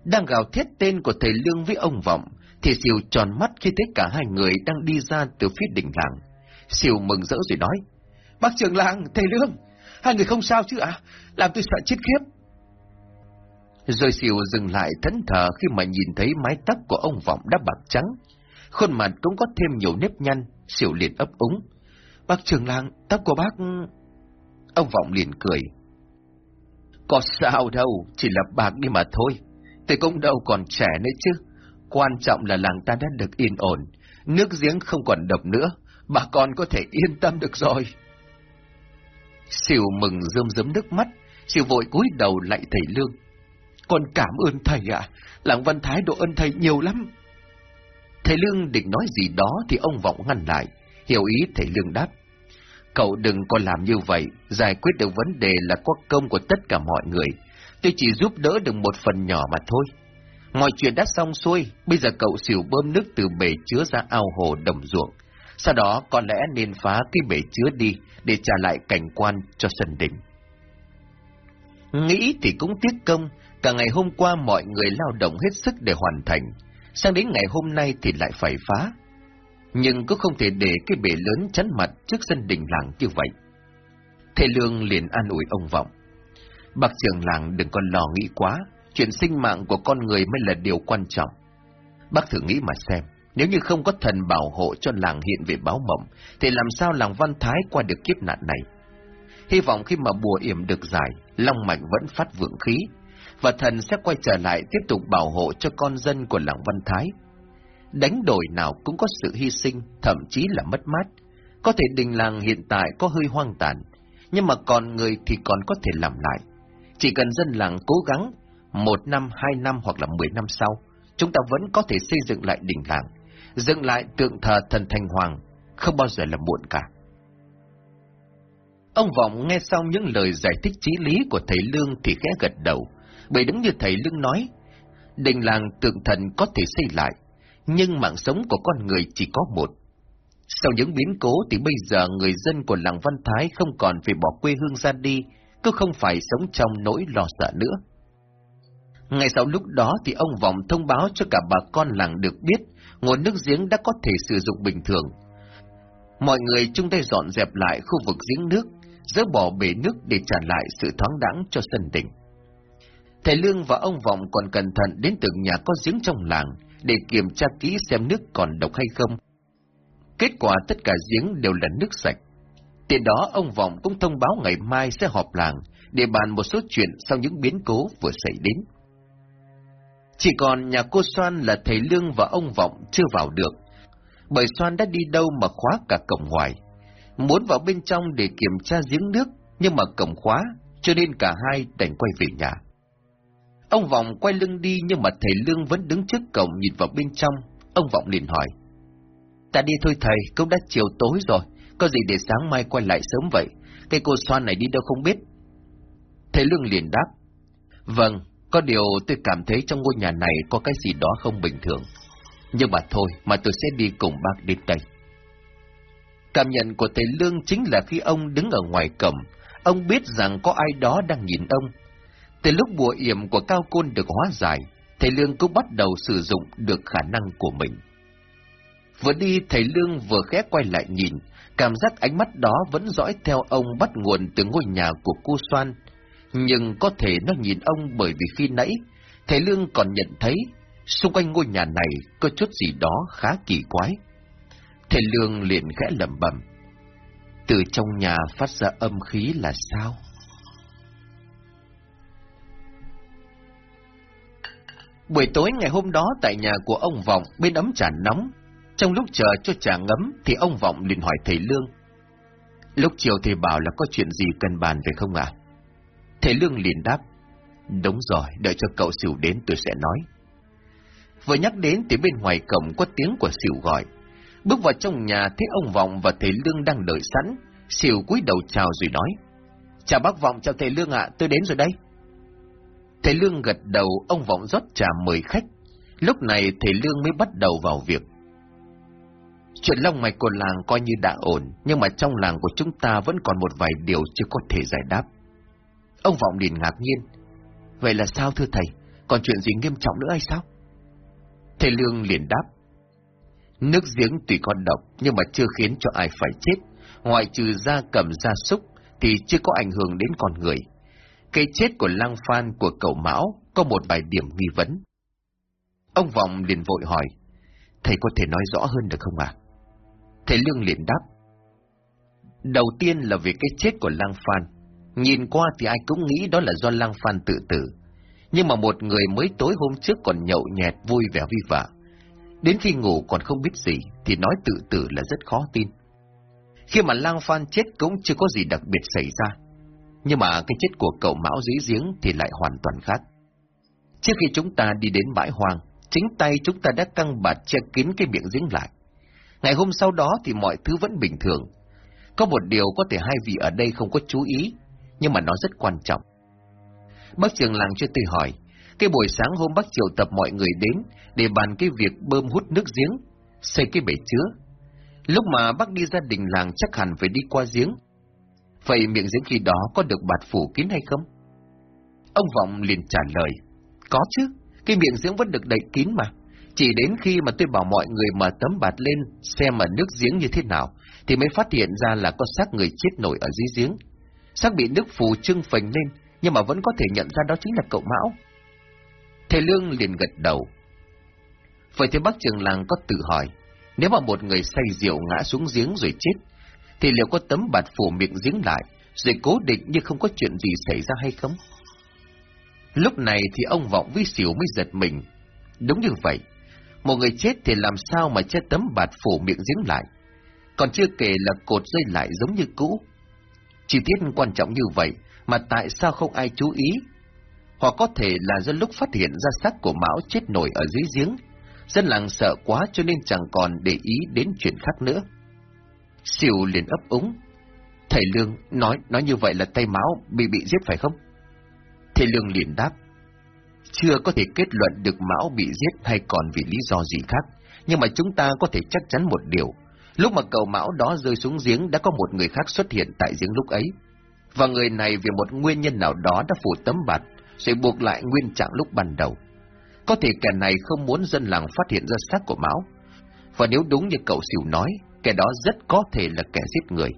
Đang gào thét tên của thầy Lương với ông Vọng, thì xỉu tròn mắt khi thấy cả hai người đang đi ra từ phía đỉnh làng. Xỉu mừng rỡ rồi nói, Bác trưởng làng, thầy Lương, Hai người không sao chứ ạ? À? Làm tôi sợ chết khiếp. Rồi xìu dừng lại thẫn thờ khi mà nhìn thấy mái tóc của ông Vọng đã bạc trắng. Khuôn mặt cũng có thêm nhiều nếp nhăn, xỉu liền ấp úng. Bác trường làng, tóc của bác... Ông Vọng liền cười. Có sao đâu, chỉ là bạc đi mà thôi. Tôi cũng đâu còn trẻ nữa chứ. Quan trọng là làng ta đã được yên ổn. Nước giếng không còn độc nữa. Bà con có thể yên tâm được rồi. Siêu mừng rơm rớm nước mắt, siêu vội cúi đầu lại thầy Lương. Con cảm ơn thầy ạ, à, làng Văn Thái độ ơn thầy nhiều lắm. Thầy Lương định nói gì đó thì ông Vọng ngăn lại, hiểu ý thầy Lương đáp. Cậu đừng có làm như vậy, giải quyết được vấn đề là có công của tất cả mọi người. Tôi chỉ giúp đỡ được một phần nhỏ mà thôi. Mọi chuyện đã xong xuôi, bây giờ cậu xỉu bơm nước từ bể chứa ra ao hồ đồng ruộng. Sau đó có lẽ nên phá cái bể chứa đi để trả lại cảnh quan cho sân đỉnh. Nghĩ thì cũng tiếc công, cả ngày hôm qua mọi người lao động hết sức để hoàn thành, sang đến ngày hôm nay thì lại phải phá. Nhưng cũng không thể để cái bể lớn chắn mặt trước sân đình làng như vậy. Thầy Lương liền an ủi ông Vọng. Bác trưởng làng đừng còn lo nghĩ quá, chuyện sinh mạng của con người mới là điều quan trọng. Bác thử nghĩ mà xem, nếu như không có thần bảo hộ cho làng hiện về báo mộng, thì làm sao làng Văn Thái qua được kiếp nạn này? Hy vọng khi mà bùa yểm được giải, Long Mạch vẫn phát vượng khí, và thần sẽ quay trở lại tiếp tục bảo hộ cho con dân của làng Văn Thái. Đánh đổi nào cũng có sự hy sinh, thậm chí là mất mát. Có thể đình làng hiện tại có hơi hoang tàn, nhưng mà còn người thì còn có thể làm lại. Chỉ cần dân làng cố gắng, một năm, hai năm hoặc là mười năm sau, chúng ta vẫn có thể xây dựng lại đình làng, dựng lại tượng thờ thần Thành Hoàng, không bao giờ là muộn cả. Ông Vọng nghe xong những lời giải thích trí lý của thầy Lương thì khẽ gật đầu, bởi đúng như thầy Lương nói, đình làng tượng thần có thể xây lại, nhưng mạng sống của con người chỉ có một. Sau những biến cố thì bây giờ người dân của làng Văn Thái không còn phải bỏ quê hương ra đi, cứ không phải sống trong nỗi lo sợ nữa. Ngay sau lúc đó thì ông Vọng thông báo cho cả bà con làng được biết nguồn nước giếng đã có thể sử dụng bình thường. Mọi người chung tay dọn dẹp lại khu vực giếng nước, dỡ bỏ bể nước để trả lại sự thoáng đãng cho sân đỉnh. Thầy Lương và ông Vọng còn cẩn thận đến từng nhà có giếng trong làng để kiểm tra kỹ xem nước còn độc hay không. Kết quả tất cả giếng đều là nước sạch. Tiền đó ông Vọng cũng thông báo ngày mai sẽ họp làng để bàn một số chuyện sau những biến cố vừa xảy đến. Chỉ còn nhà cô Soan là thầy Lương và ông Vọng chưa vào được, bởi Soan đã đi đâu mà khóa cả cổng ngoài. Muốn vào bên trong để kiểm tra giếng nước, nhưng mà cổng khóa, cho nên cả hai đành quay về nhà. Ông Vọng quay lưng đi nhưng mà thầy Lương vẫn đứng trước cổng nhìn vào bên trong. Ông Vọng liền hỏi. Ta đi thôi thầy, cũng đã chiều tối rồi, có gì để sáng mai quay lại sớm vậy? Cây cô Soan này đi đâu không biết? Thầy Lương liền đáp. Vâng, có điều tôi cảm thấy trong ngôi nhà này có cái gì đó không bình thường. Nhưng mà thôi, mà tôi sẽ đi cùng bác đến đây. Cảm nhận của thầy Lương chính là khi ông đứng ở ngoài cổng, ông biết rằng có ai đó đang nhìn ông. Từ lúc bùa yểm của Cao Côn được hóa giải, thầy Lương cũng bắt đầu sử dụng được khả năng của mình. Vừa đi thầy Lương vừa khẽ quay lại nhìn, cảm giác ánh mắt đó vẫn dõi theo ông bắt nguồn từ ngôi nhà của cô Soan. Nhưng có thể nó nhìn ông bởi vì khi nãy, thầy Lương còn nhận thấy xung quanh ngôi nhà này có chút gì đó khá kỳ quái. Thầy Lương liền khẽ lẩm bẩm. Từ trong nhà phát ra âm khí là sao? Buổi tối ngày hôm đó tại nhà của ông Vọng bên ấm trà nóng, trong lúc chờ cho trà ngấm thì ông Vọng liền hỏi thầy Lương. Lúc chiều thầy bảo là có chuyện gì cần bàn về không ạ? Thầy Lương liền đáp. Đúng rồi, đợi cho cậu xỉu đến tôi sẽ nói. Vừa nhắc đến thì bên ngoài cổng có tiếng của xỉu gọi. Bước vào trong nhà thấy ông Vọng và thầy Lương đang đợi sẵn, xỉu cúi đầu chào rồi nói. Chào bác Vọng, chào thầy Lương ạ, tôi đến rồi đây. Thầy Lương gật đầu, ông Vọng rót trà mời khách. Lúc này thầy Lương mới bắt đầu vào việc. Chuyện long mạch của làng coi như đã ổn, nhưng mà trong làng của chúng ta vẫn còn một vài điều chưa có thể giải đáp. Ông Vọng liền ngạc nhiên. Vậy là sao thưa thầy? Còn chuyện gì nghiêm trọng nữa hay sao? Thầy Lương liền đáp. Nước giếng tùy con độc, nhưng mà chưa khiến cho ai phải chết. Ngoại trừ da cầm da súc, thì chưa có ảnh hưởng đến con người. Cái chết của lang phan của cậu Mão có một vài điểm nghi vấn. Ông Vọng liền vội hỏi, thầy có thể nói rõ hơn được không ạ? Thầy Lương liền đáp, đầu tiên là về cái chết của lang phan. Nhìn qua thì ai cũng nghĩ đó là do lang phan tự tử. Nhưng mà một người mới tối hôm trước còn nhậu nhẹt vui vẻ vi vả. Đến khi ngủ còn không biết gì thì nói tự tử là rất khó tin. Khi mà lang phan chết cũng chưa có gì đặc biệt xảy ra. Nhưng mà cái chết của cậu Mão dưới giếng thì lại hoàn toàn khác. Trước khi chúng ta đi đến bãi hoang, chính tay chúng ta đã căng bạt che kín cái miệng giếng lại. Ngày hôm sau đó thì mọi thứ vẫn bình thường. Có một điều có thể hai vị ở đây không có chú ý, nhưng mà nó rất quan trọng. Bác trường làng cho tôi hỏi, cái buổi sáng hôm bác triệu tập mọi người đến để bàn cái việc bơm hút nước giếng, xây cái bể chứa. Lúc mà bác đi ra đình làng chắc hẳn phải đi qua giếng, Vậy miệng giếng khi đó có được bạt phủ kín hay không? Ông Vọng liền trả lời, có chứ, cái miệng giếng vẫn được đậy kín mà. Chỉ đến khi mà tôi bảo mọi người mở tấm bạt lên xem mà nước giếng như thế nào, thì mới phát hiện ra là có xác người chết nổi ở dưới giếng. Sắc bị nước phù trưng phình lên, nhưng mà vẫn có thể nhận ra đó chính là cậu Mão. Thầy Lương liền gật đầu. Vậy thì bác trường làng có tự hỏi, nếu mà một người say rượu ngã xuống giếng rồi chết, thì liệu có tấm bạt phủ miệng giếng lại, rồi cố định như không có chuyện gì xảy ra hay không? Lúc này thì ông Vọng vi xỉu mới giật mình. Đúng như vậy, một người chết thì làm sao mà che tấm bạt phủ miệng giếng lại? Còn chưa kể là cột dây lại giống như cũ. Chi tiết quan trọng như vậy mà tại sao không ai chú ý? Hoặc có thể là do lúc phát hiện ra xác của Mão chết nổi ở dưới giếng, dân làng sợ quá cho nên chẳng còn để ý đến chuyện khác nữa. Siêu liền ấp úng. Thầy Lương nói nói như vậy là tay mão bị bị giết phải không? Thầy Lương liền đáp. Chưa có thể kết luận được Mão bị giết hay còn vì lý do gì khác, nhưng mà chúng ta có thể chắc chắn một điều. Lúc mà cầu Mão đó rơi xuống giếng đã có một người khác xuất hiện tại giếng lúc ấy. Và người này vì một nguyên nhân nào đó đã phủ tấm bạt, rồi buộc lại nguyên trạng lúc ban đầu. Có thể kẻ này không muốn dân làng phát hiện ra xác của Mão. Và nếu đúng như cậu xỉu nói, kẻ đó rất có thể là kẻ giết người.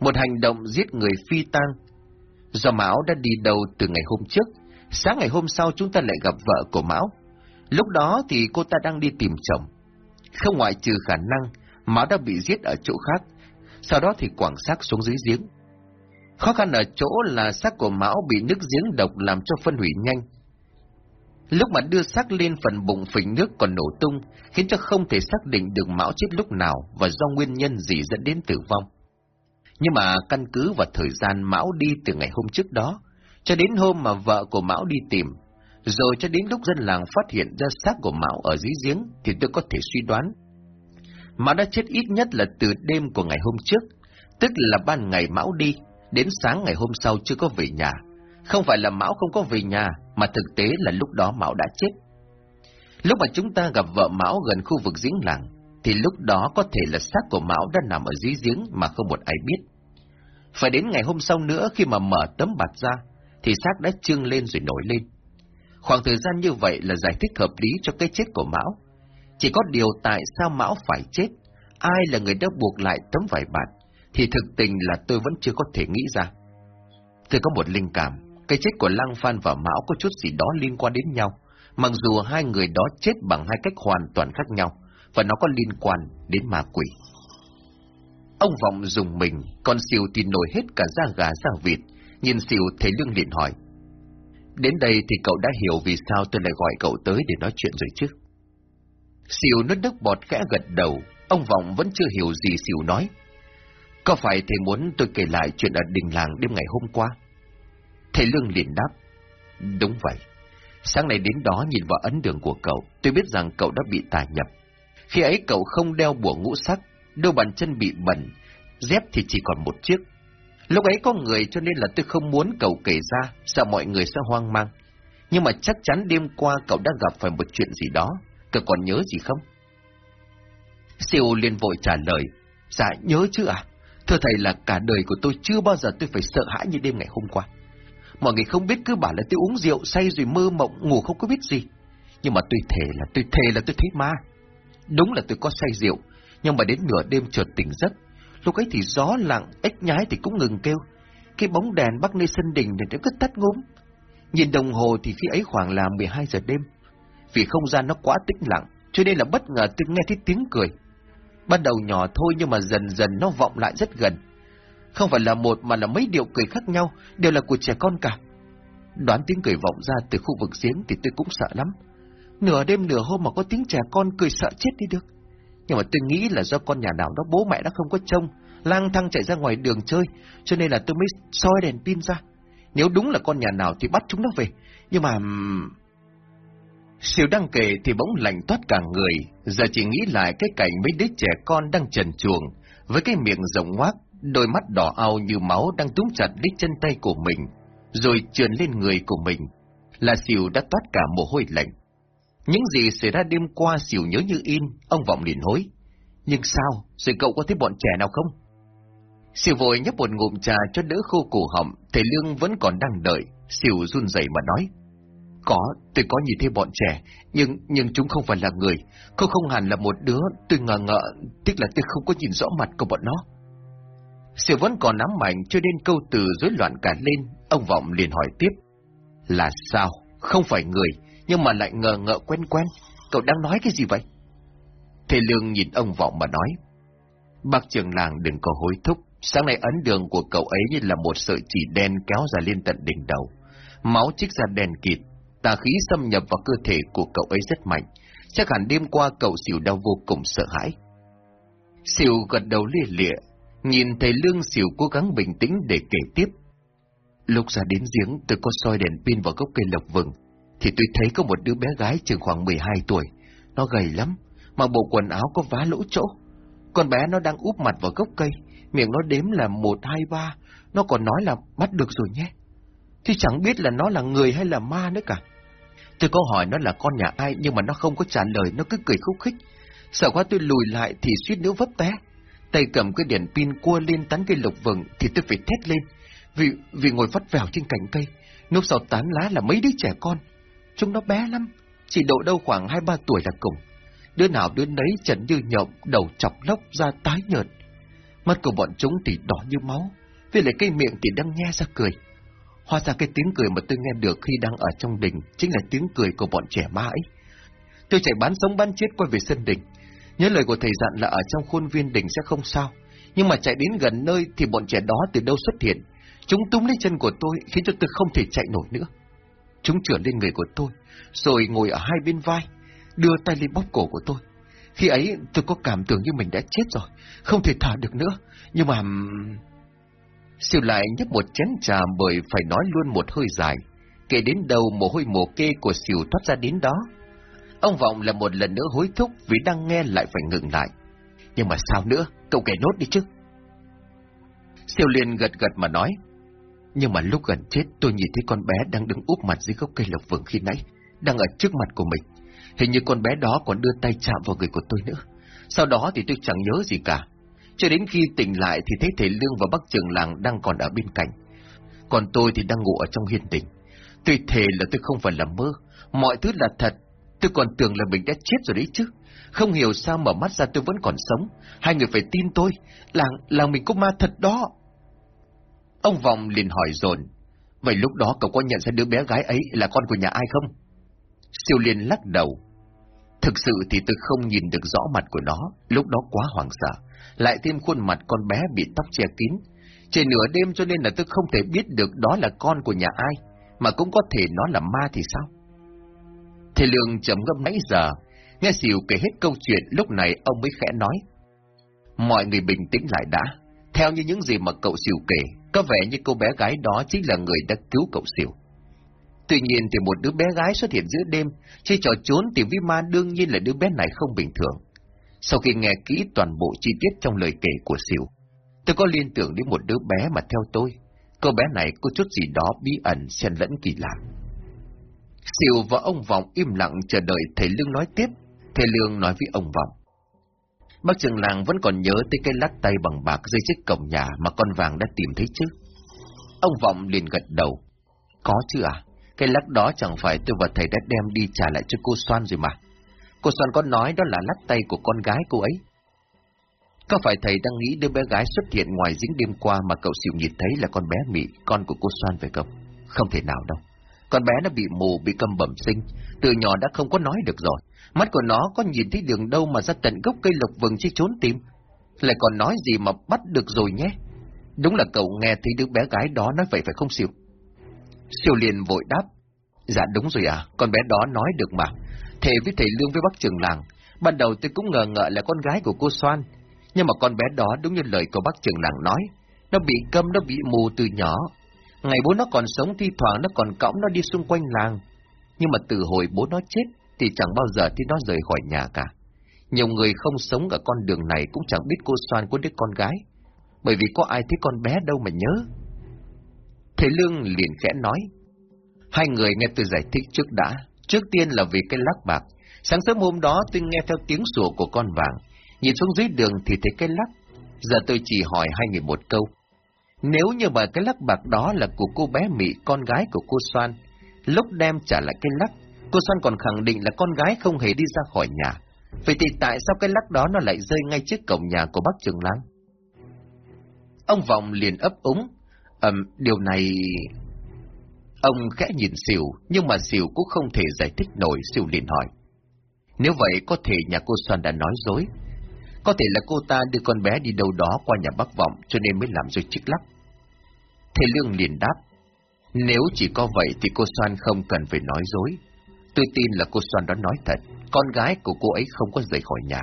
Một hành động giết người phi tang. Do Mão đã đi đâu từ ngày hôm trước, sáng ngày hôm sau chúng ta lại gặp vợ của Mão. Lúc đó thì cô ta đang đi tìm chồng. Không ngoại trừ khả năng Mão đã bị giết ở chỗ khác, sau đó thì quảng xác xuống dưới giếng. Khó khăn ở chỗ là xác của Mão bị nước giếng độc làm cho phân hủy nhanh, Lúc mà đưa xác lên phần bụng phình nước còn nổ tung, khiến cho không thể xác định được Mão chết lúc nào và do nguyên nhân gì dẫn đến tử vong. Nhưng mà căn cứ vào thời gian Mão đi từ ngày hôm trước đó, cho đến hôm mà vợ của Mão đi tìm, rồi cho đến lúc dân làng phát hiện ra xác của Mão ở dưới giếng thì tôi có thể suy đoán. Mão đã chết ít nhất là từ đêm của ngày hôm trước, tức là ban ngày Mão đi, đến sáng ngày hôm sau chưa có về nhà. Không phải là Mão không có về nhà, mà thực tế là lúc đó Mão đã chết. Lúc mà chúng ta gặp vợ Mão gần khu vực giếng làng, thì lúc đó có thể là xác của Mão đã nằm ở dưới giếng mà không một ai biết. Phải đến ngày hôm sau nữa khi mà mở tấm bạt ra, thì xác đã trương lên rồi nổi lên. Khoảng thời gian như vậy là giải thích hợp lý cho cái chết của Mão. Chỉ có điều tại sao Mão phải chết, ai là người đã buộc lại tấm vải bạt, thì thực tình là tôi vẫn chưa có thể nghĩ ra. Tôi có một linh cảm, cái chết của Lăng Phan và Mão có chút gì đó liên quan đến nhau, mặc dù hai người đó chết bằng hai cách hoàn toàn khác nhau, và nó có liên quan đến ma quỷ. Ông Vọng dùng mình, còn xìu thì nổi hết cả da gà da vịt, nhìn xìu thấy lương liền hỏi. Đến đây thì cậu đã hiểu vì sao tôi lại gọi cậu tới để nói chuyện rồi chứ. Xìu nuốt nước bọt khẽ gật đầu, ông Vọng vẫn chưa hiểu gì xìu nói. Có phải thầy muốn tôi kể lại chuyện ở đình làng đêm ngày hôm qua? Thầy Lương liền đáp. Đúng vậy. Sáng nay đến đó nhìn vào ấn đường của cậu, tôi biết rằng cậu đã bị tà nhập. Khi ấy cậu không đeo bùa ngũ sắc, đôi bàn chân bị bẩn, dép thì chỉ còn một chiếc. Lúc ấy có người cho nên là tôi không muốn cậu kể ra, sợ mọi người sẽ hoang mang. Nhưng mà chắc chắn đêm qua cậu đã gặp phải một chuyện gì đó, cậu còn nhớ gì không? Siêu liền vội trả lời, dạ nhớ chứ à? Thưa thầy là cả đời của tôi chưa bao giờ tôi phải sợ hãi như đêm ngày hôm qua. Mọi người không biết cứ bảo là tôi uống rượu, say rồi mơ mộng, ngủ không có biết gì. Nhưng mà tôi thề là tôi thề là tôi thấy ma. Đúng là tôi có say rượu, nhưng mà đến nửa đêm chợt tỉnh giấc. Lúc ấy thì gió lặng, ếch nhái thì cũng ngừng kêu. Cái bóng đèn bắc nơi sân đình thì nó cứ tắt ngốm. Nhìn đồng hồ thì khi ấy khoảng là 12 giờ đêm. Vì không gian nó quá tĩnh lặng, cho nên là bất ngờ tôi nghe thấy tiếng cười. Ban đầu nhỏ thôi nhưng mà dần dần nó vọng lại rất gần. Không phải là một mà là mấy điệu cười khác nhau, đều là của trẻ con cả. Đoán tiếng cười vọng ra từ khu vực giếng thì tôi cũng sợ lắm. Nửa đêm nửa hôm mà có tiếng trẻ con cười sợ chết đi được. Nhưng mà tôi nghĩ là do con nhà nào đó bố mẹ đã không có trông, lang thang chạy ra ngoài đường chơi, cho nên là tôi mới soi đèn pin ra. Nếu đúng là con nhà nào thì bắt chúng nó về. Nhưng mà... Siêu đang kể thì bỗng lạnh toát cả người, giờ chỉ nghĩ lại cái cảnh mấy đứa trẻ con đang trần chuồng, với cái miệng rộng ngoác, đôi mắt đỏ ao như máu đang túm chặt đít chân tay của mình, rồi trườn lên người của mình. Là Siêu đã toát cả mồ hôi lạnh. Những gì xảy ra đêm qua Siêu nhớ như in, ông Vọng liền hối. Nhưng sao, rồi cậu có thấy bọn trẻ nào không? Siêu vội nhấp một ngụm trà cho đỡ khô cổ họng, thầy Lương vẫn còn đang đợi, Siêu run rẩy mà nói. Có, tôi có nhìn thấy bọn trẻ, nhưng nhưng chúng không phải là người, không không hẳn là một đứa, tôi ngờ ngợ, tiếc là tôi không có nhìn rõ mặt của bọn nó. Sự vẫn còn nắm mạnh cho nên câu từ rối loạn cả lên, ông Vọng liền hỏi tiếp. Là sao? Không phải người, nhưng mà lại ngờ ngợ quen quen, cậu đang nói cái gì vậy? Thầy Lương nhìn ông Vọng mà nói. Bác trường làng đừng có hối thúc, sáng nay ấn đường của cậu ấy như là một sợi chỉ đen kéo ra lên tận đỉnh đầu. Máu chích ra đèn kịt, tà khí xâm nhập vào cơ thể của cậu ấy rất mạnh, chắc hẳn đêm qua cậu xỉu đau vô cùng sợ hãi. Xỉu gật đầu lia lịa, nhìn thầy Lương xỉu cố gắng bình tĩnh để kể tiếp. Lúc ra đến giếng tôi có soi đèn pin vào gốc cây lộc vừng, thì tôi thấy có một đứa bé gái chừng khoảng 12 tuổi, nó gầy lắm, mà bộ quần áo có vá lỗ chỗ. Con bé nó đang úp mặt vào gốc cây, miệng nó đếm là một hai ba, nó còn nói là bắt được rồi nhé. Thì chẳng biết là nó là người hay là ma nữa cả. Tôi có hỏi nó là con nhà ai nhưng mà nó không có trả lời, nó cứ cười khúc khích. Sợ quá tôi lùi lại thì suýt nữa vấp té. Tay cầm cái đèn pin cua lên tán cây lục vừng thì tôi phải thét lên. Vì vì ngồi vắt vẻo trên cành cây, núp sau tán lá là mấy đứa trẻ con. Chúng nó bé lắm, chỉ độ đâu khoảng hai ba tuổi là cùng. Đứa nào đứa nấy trần như nhộng, đầu chọc lóc ra tái nhợt. Mắt của bọn chúng thì đỏ như máu, vì lại cây miệng thì đang nhe ra cười. Hóa ra cái tiếng cười mà tôi nghe được khi đang ở trong đình chính là tiếng cười của bọn trẻ ma ấy. Tôi chạy bán sống bán chết quay về sân đình. Nhớ lời của thầy dặn là ở trong khuôn viên đình sẽ không sao. Nhưng mà chạy đến gần nơi thì bọn trẻ đó từ đâu xuất hiện. Chúng túm lấy chân của tôi khiến cho tôi không thể chạy nổi nữa. Chúng trượt lên người của tôi, rồi ngồi ở hai bên vai, đưa tay lên bóp cổ của tôi. Khi ấy tôi có cảm tưởng như mình đã chết rồi, không thể thở được nữa. Nhưng mà... Siêu lại nhấp một chén trà bởi phải nói luôn một hơi dài. Kể đến đầu mồ hôi mồ kê của Siêu thoát ra đến đó. Ông Vọng là một lần nữa hối thúc vì đang nghe lại phải ngừng lại. Nhưng mà sao nữa, cậu kể nốt đi chứ. Siêu liền gật gật mà nói. Nhưng mà lúc gần chết tôi nhìn thấy con bé đang đứng úp mặt dưới gốc cây lộc vừng khi nãy, đang ở trước mặt của mình. Hình như con bé đó còn đưa tay chạm vào người của tôi nữa. Sau đó thì tôi chẳng nhớ gì cả. Cho đến khi tỉnh lại thì thấy thầy Lương và bác trưởng làng đang còn ở bên cạnh. Còn tôi thì đang ngủ ở trong hiên đình. Tôi thề là tôi không phải là mơ. Mọi thứ là thật. Tôi còn tưởng là mình đã chết rồi đấy chứ. Không hiểu sao mở mắt ra tôi vẫn còn sống. Hai người phải tin tôi. Làng, làng mình có ma thật đó. Ông Vọng liền hỏi dồn Vậy lúc đó cậu có nhận ra đứa bé gái ấy là con của nhà ai không? Siêu Liên lắc đầu. Thực sự thì tôi không nhìn được rõ mặt của nó, lúc đó quá hoảng sợ. Lại thêm khuôn mặt con bé bị tóc che kín. Trời nửa đêm cho nên là tôi không thể biết được đó là con của nhà ai, mà cũng có thể nó là ma thì sao? Thầy Lương chấm ngâm nãy giờ, nghe xỉu kể hết câu chuyện lúc này ông mới khẽ nói. Mọi người bình tĩnh lại đã, theo như những gì mà cậu xỉu kể, có vẻ như cô bé gái đó chính là người đã cứu cậu xỉu. Tuy nhiên thì một đứa bé gái xuất hiện giữa đêm, chơi trò trốn tìm với ma đương nhiên là đứa bé này không bình thường. Sau khi nghe kỹ toàn bộ chi tiết trong lời kể của xỉu, tôi có liên tưởng đến một đứa bé mà theo tôi. Cô bé này có chút gì đó bí ẩn xen lẫn kỳ lạ. Xỉu và ông Vọng im lặng chờ đợi thầy Lương nói tiếp. Thầy Lương nói với ông Vọng. Bác trường làng vẫn còn nhớ tới cái lắc tay bằng bạc dây chiếc cổng nhà mà con vàng đã tìm thấy chứ. Ông Vọng liền gật đầu. Có chứ à? Cái lắc đó chẳng phải tôi và thầy đã đem đi trả lại cho cô Soan rồi mà. Cô Soan có nói đó là lắc tay của con gái cô ấy. Có phải thầy đang nghĩ đứa bé gái xuất hiện ngoài dính đêm qua mà cậu xỉu nhìn thấy là con bé Mị, con của cô Soan phải không? Không thể nào đâu. Con bé nó bị mù, bị câm bẩm sinh, từ nhỏ đã không có nói được rồi. Mắt của nó có nhìn thấy đường đâu mà ra tận gốc cây lộc vừng chứ trốn tìm. Lại còn nói gì mà bắt được rồi nhé. Đúng là cậu nghe thấy đứa bé gái đó nói vậy phải không Siêu? Siêu liền vội đáp. Dạ đúng rồi à, con bé đó nói được mà. Thề với thầy Lương với bác trưởng làng. Ban đầu tôi cũng ngờ ngợ là con gái của cô Soan. Nhưng mà con bé đó đúng như lời của bác trưởng làng nói. Nó bị câm, nó bị mù từ nhỏ. Ngày bố nó còn sống thi thoảng nó còn cõng nó đi xung quanh làng. Nhưng mà từ hồi bố nó chết thì chẳng bao giờ thì nó rời khỏi nhà cả. Nhiều người không sống ở con đường này cũng chẳng biết cô Soan có đứa con gái. Bởi vì có ai thấy con bé đâu mà nhớ. Thế Lương liền khẽ nói. Hai người nghe tôi giải thích trước đã. Trước tiên là vì cái lắc bạc. Sáng sớm hôm đó tôi nghe theo tiếng sủa của con vàng. Nhìn xuống dưới đường thì thấy cái lắc. Giờ tôi chỉ hỏi hai người một câu. Nếu như mà cái lắc bạc đó là của cô bé Mỹ, con gái của cô Soan, lúc đem trả lại cái lắc, cô Soan còn khẳng định là con gái không hề đi ra khỏi nhà. Vậy thì tại sao cái lắc đó nó lại rơi ngay trước cổng nhà của bác Trường lăng Ông Vọng liền ấp úng. Ừm, điều này... Ông khẽ nhìn xỉu, nhưng mà xỉu cũng không thể giải thích nổi, xỉu liền hỏi. Nếu vậy, có thể nhà cô Soan đã nói dối. Có thể là cô ta đưa con bé đi đâu đó qua nhà bác Vọng, cho nên mới làm rơi chiếc lắc. Thầy Lương liền đáp. Nếu chỉ có vậy thì cô Soan không cần phải nói dối. Tôi tin là cô Soan đó nói thật, con gái của cô ấy không có rời khỏi nhà.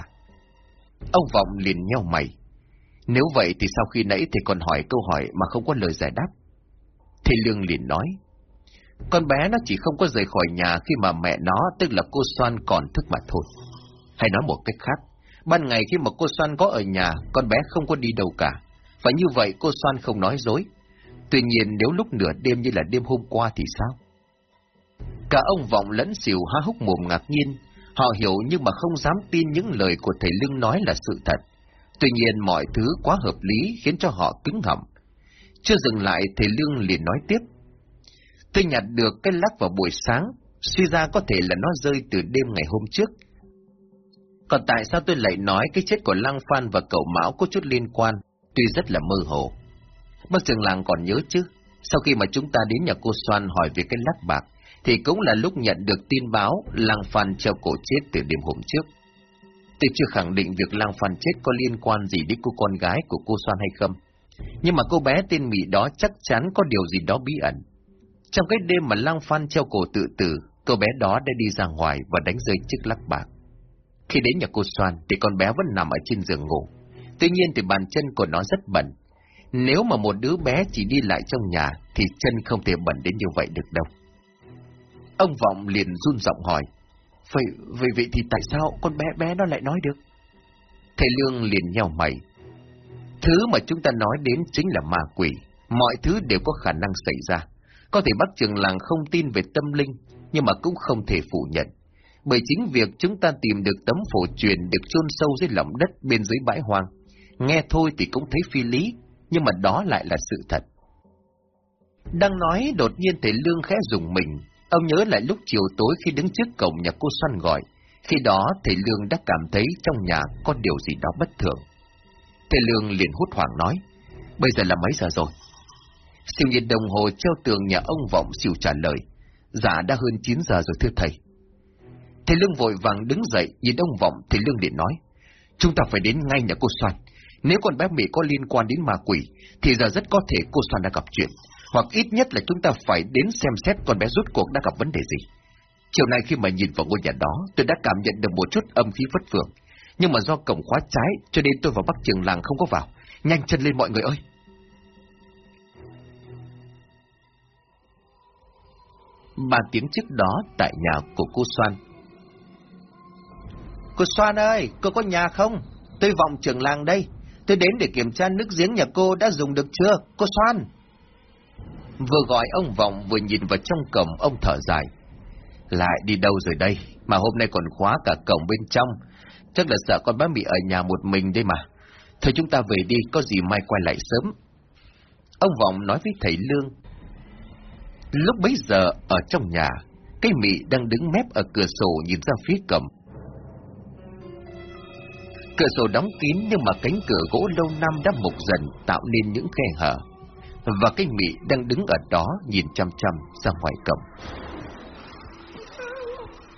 Ông Vọng liền nheo mày. Nếu vậy thì sau khi nãy thì còn hỏi câu hỏi mà không có lời giải đáp. Thầy Lương liền nói. Con bé nó chỉ không có rời khỏi nhà khi mà mẹ nó, tức là cô Soan còn thức mà thôi. Hay nói một cách khác, ban ngày khi mà cô Soan có ở nhà, con bé không có đi đâu cả. Và như vậy cô Soan không nói dối. Tuy nhiên nếu lúc nửa đêm như là đêm hôm qua thì sao? Cả ông Vọng lẫn xỉu há hốc mồm ngạc nhiên. Họ hiểu nhưng mà không dám tin những lời của thầy Lương nói là sự thật. Tuy nhiên mọi thứ quá hợp lý khiến cho họ cứng họng. Chưa dừng lại thầy Lương liền nói tiếp. Tôi nhặt được cái lắc vào buổi sáng, suy ra có thể là nó rơi từ đêm ngày hôm trước. Còn tại sao tôi lại nói cái chết của Lăng Phan và cậu Mão có chút liên quan, tuy rất là mơ hồ. Bác trường làng còn nhớ chứ, sau khi mà chúng ta đến nhà cô Soan hỏi về cái lắc bạc, thì cũng là lúc nhận được tin báo Lăng Phan treo cổ chết từ đêm hôm trước. Tôi chưa khẳng định việc Lăng Phan chết có liên quan gì đến cô con gái của cô Soan hay không. Nhưng mà cô bé tên Mỹ đó chắc chắn có điều gì đó bí ẩn. Trong cái đêm mà lang Phan treo cổ tự tử, cô bé đó đã đi ra ngoài và đánh rơi chiếc lắc bạc. Khi đến nhà cô Soan thì con bé vẫn nằm ở trên giường ngủ. Tuy nhiên thì bàn chân của nó rất bẩn. Nếu mà một đứa bé chỉ đi lại trong nhà thì chân không thể bẩn đến như vậy được đâu. Ông Vọng liền run giọng hỏi. Vậy, vậy vậy thì tại sao con bé bé nó lại nói được? Thầy Lương liền nhau mày. Thứ mà chúng ta nói đến chính là ma quỷ. Mọi thứ đều có khả năng xảy ra. Có thể bác trường làng không tin về tâm linh, nhưng mà cũng không thể phủ nhận. Bởi chính việc chúng ta tìm được tấm phổ truyền được chôn sâu dưới lòng đất bên dưới bãi hoang. Nghe thôi thì cũng thấy phi lý, nhưng mà đó lại là sự thật. Đang nói, đột nhiên thầy Lương khẽ dùng mình. Ông nhớ lại lúc chiều tối khi đứng trước cổng nhà cô Xoan gọi, Khi đó thầy Lương đã cảm thấy trong nhà có điều gì đó bất thường. Thầy Lương liền hút hoảng nói, bây giờ là mấy giờ rồi? Siêu nhìn đồng hồ treo tường nhà ông Vọng siêu trả lời, dạ đã hơn 9 giờ rồi thưa thầy. Thầy Lương vội vàng đứng dậy, nhìn ông Vọng, thầy Lương liền nói, chúng ta phải đến ngay nhà cô Soan. Nếu con bé Mỹ có liên quan đến ma quỷ, thì giờ rất có thể cô Soan đã gặp chuyện, hoặc ít nhất là chúng ta phải đến xem xét con bé rút cuộc đã gặp vấn đề gì. Chiều nay khi mà nhìn vào ngôi nhà đó, tôi đã cảm nhận được một chút âm khí vất vưởng, Nhưng mà do cổng khóa trái, cho nên tôi và bác trường làng không có vào. Nhanh chân lên mọi người ơi! Ba tiếng trước đó tại nhà của cô Soan. Cô Soan ơi, cô có nhà không? Tôi vọng trường làng đây. Tôi đến để kiểm tra nước giếng nhà cô đã dùng được chưa, cô Soan? Vừa gọi ông Vọng vừa nhìn vào trong cổng ông thở dài. Lại đi đâu rồi đây, mà hôm nay còn khóa cả cổng bên trong. Chắc là sợ con bé bị ở nhà một mình đây mà. Thôi chúng ta về đi, có gì mai quay lại sớm. Ông Vọng nói với thầy Lương. Lúc bấy giờ, ở trong nhà, cây mị đang đứng mép ở cửa sổ nhìn ra phía cầm. Cửa sổ đóng kín nhưng mà cánh cửa gỗ lâu năm đã mục dần tạo nên những khe hở. Và cây mị đang đứng ở đó nhìn chăm chăm ra ngoài cổng.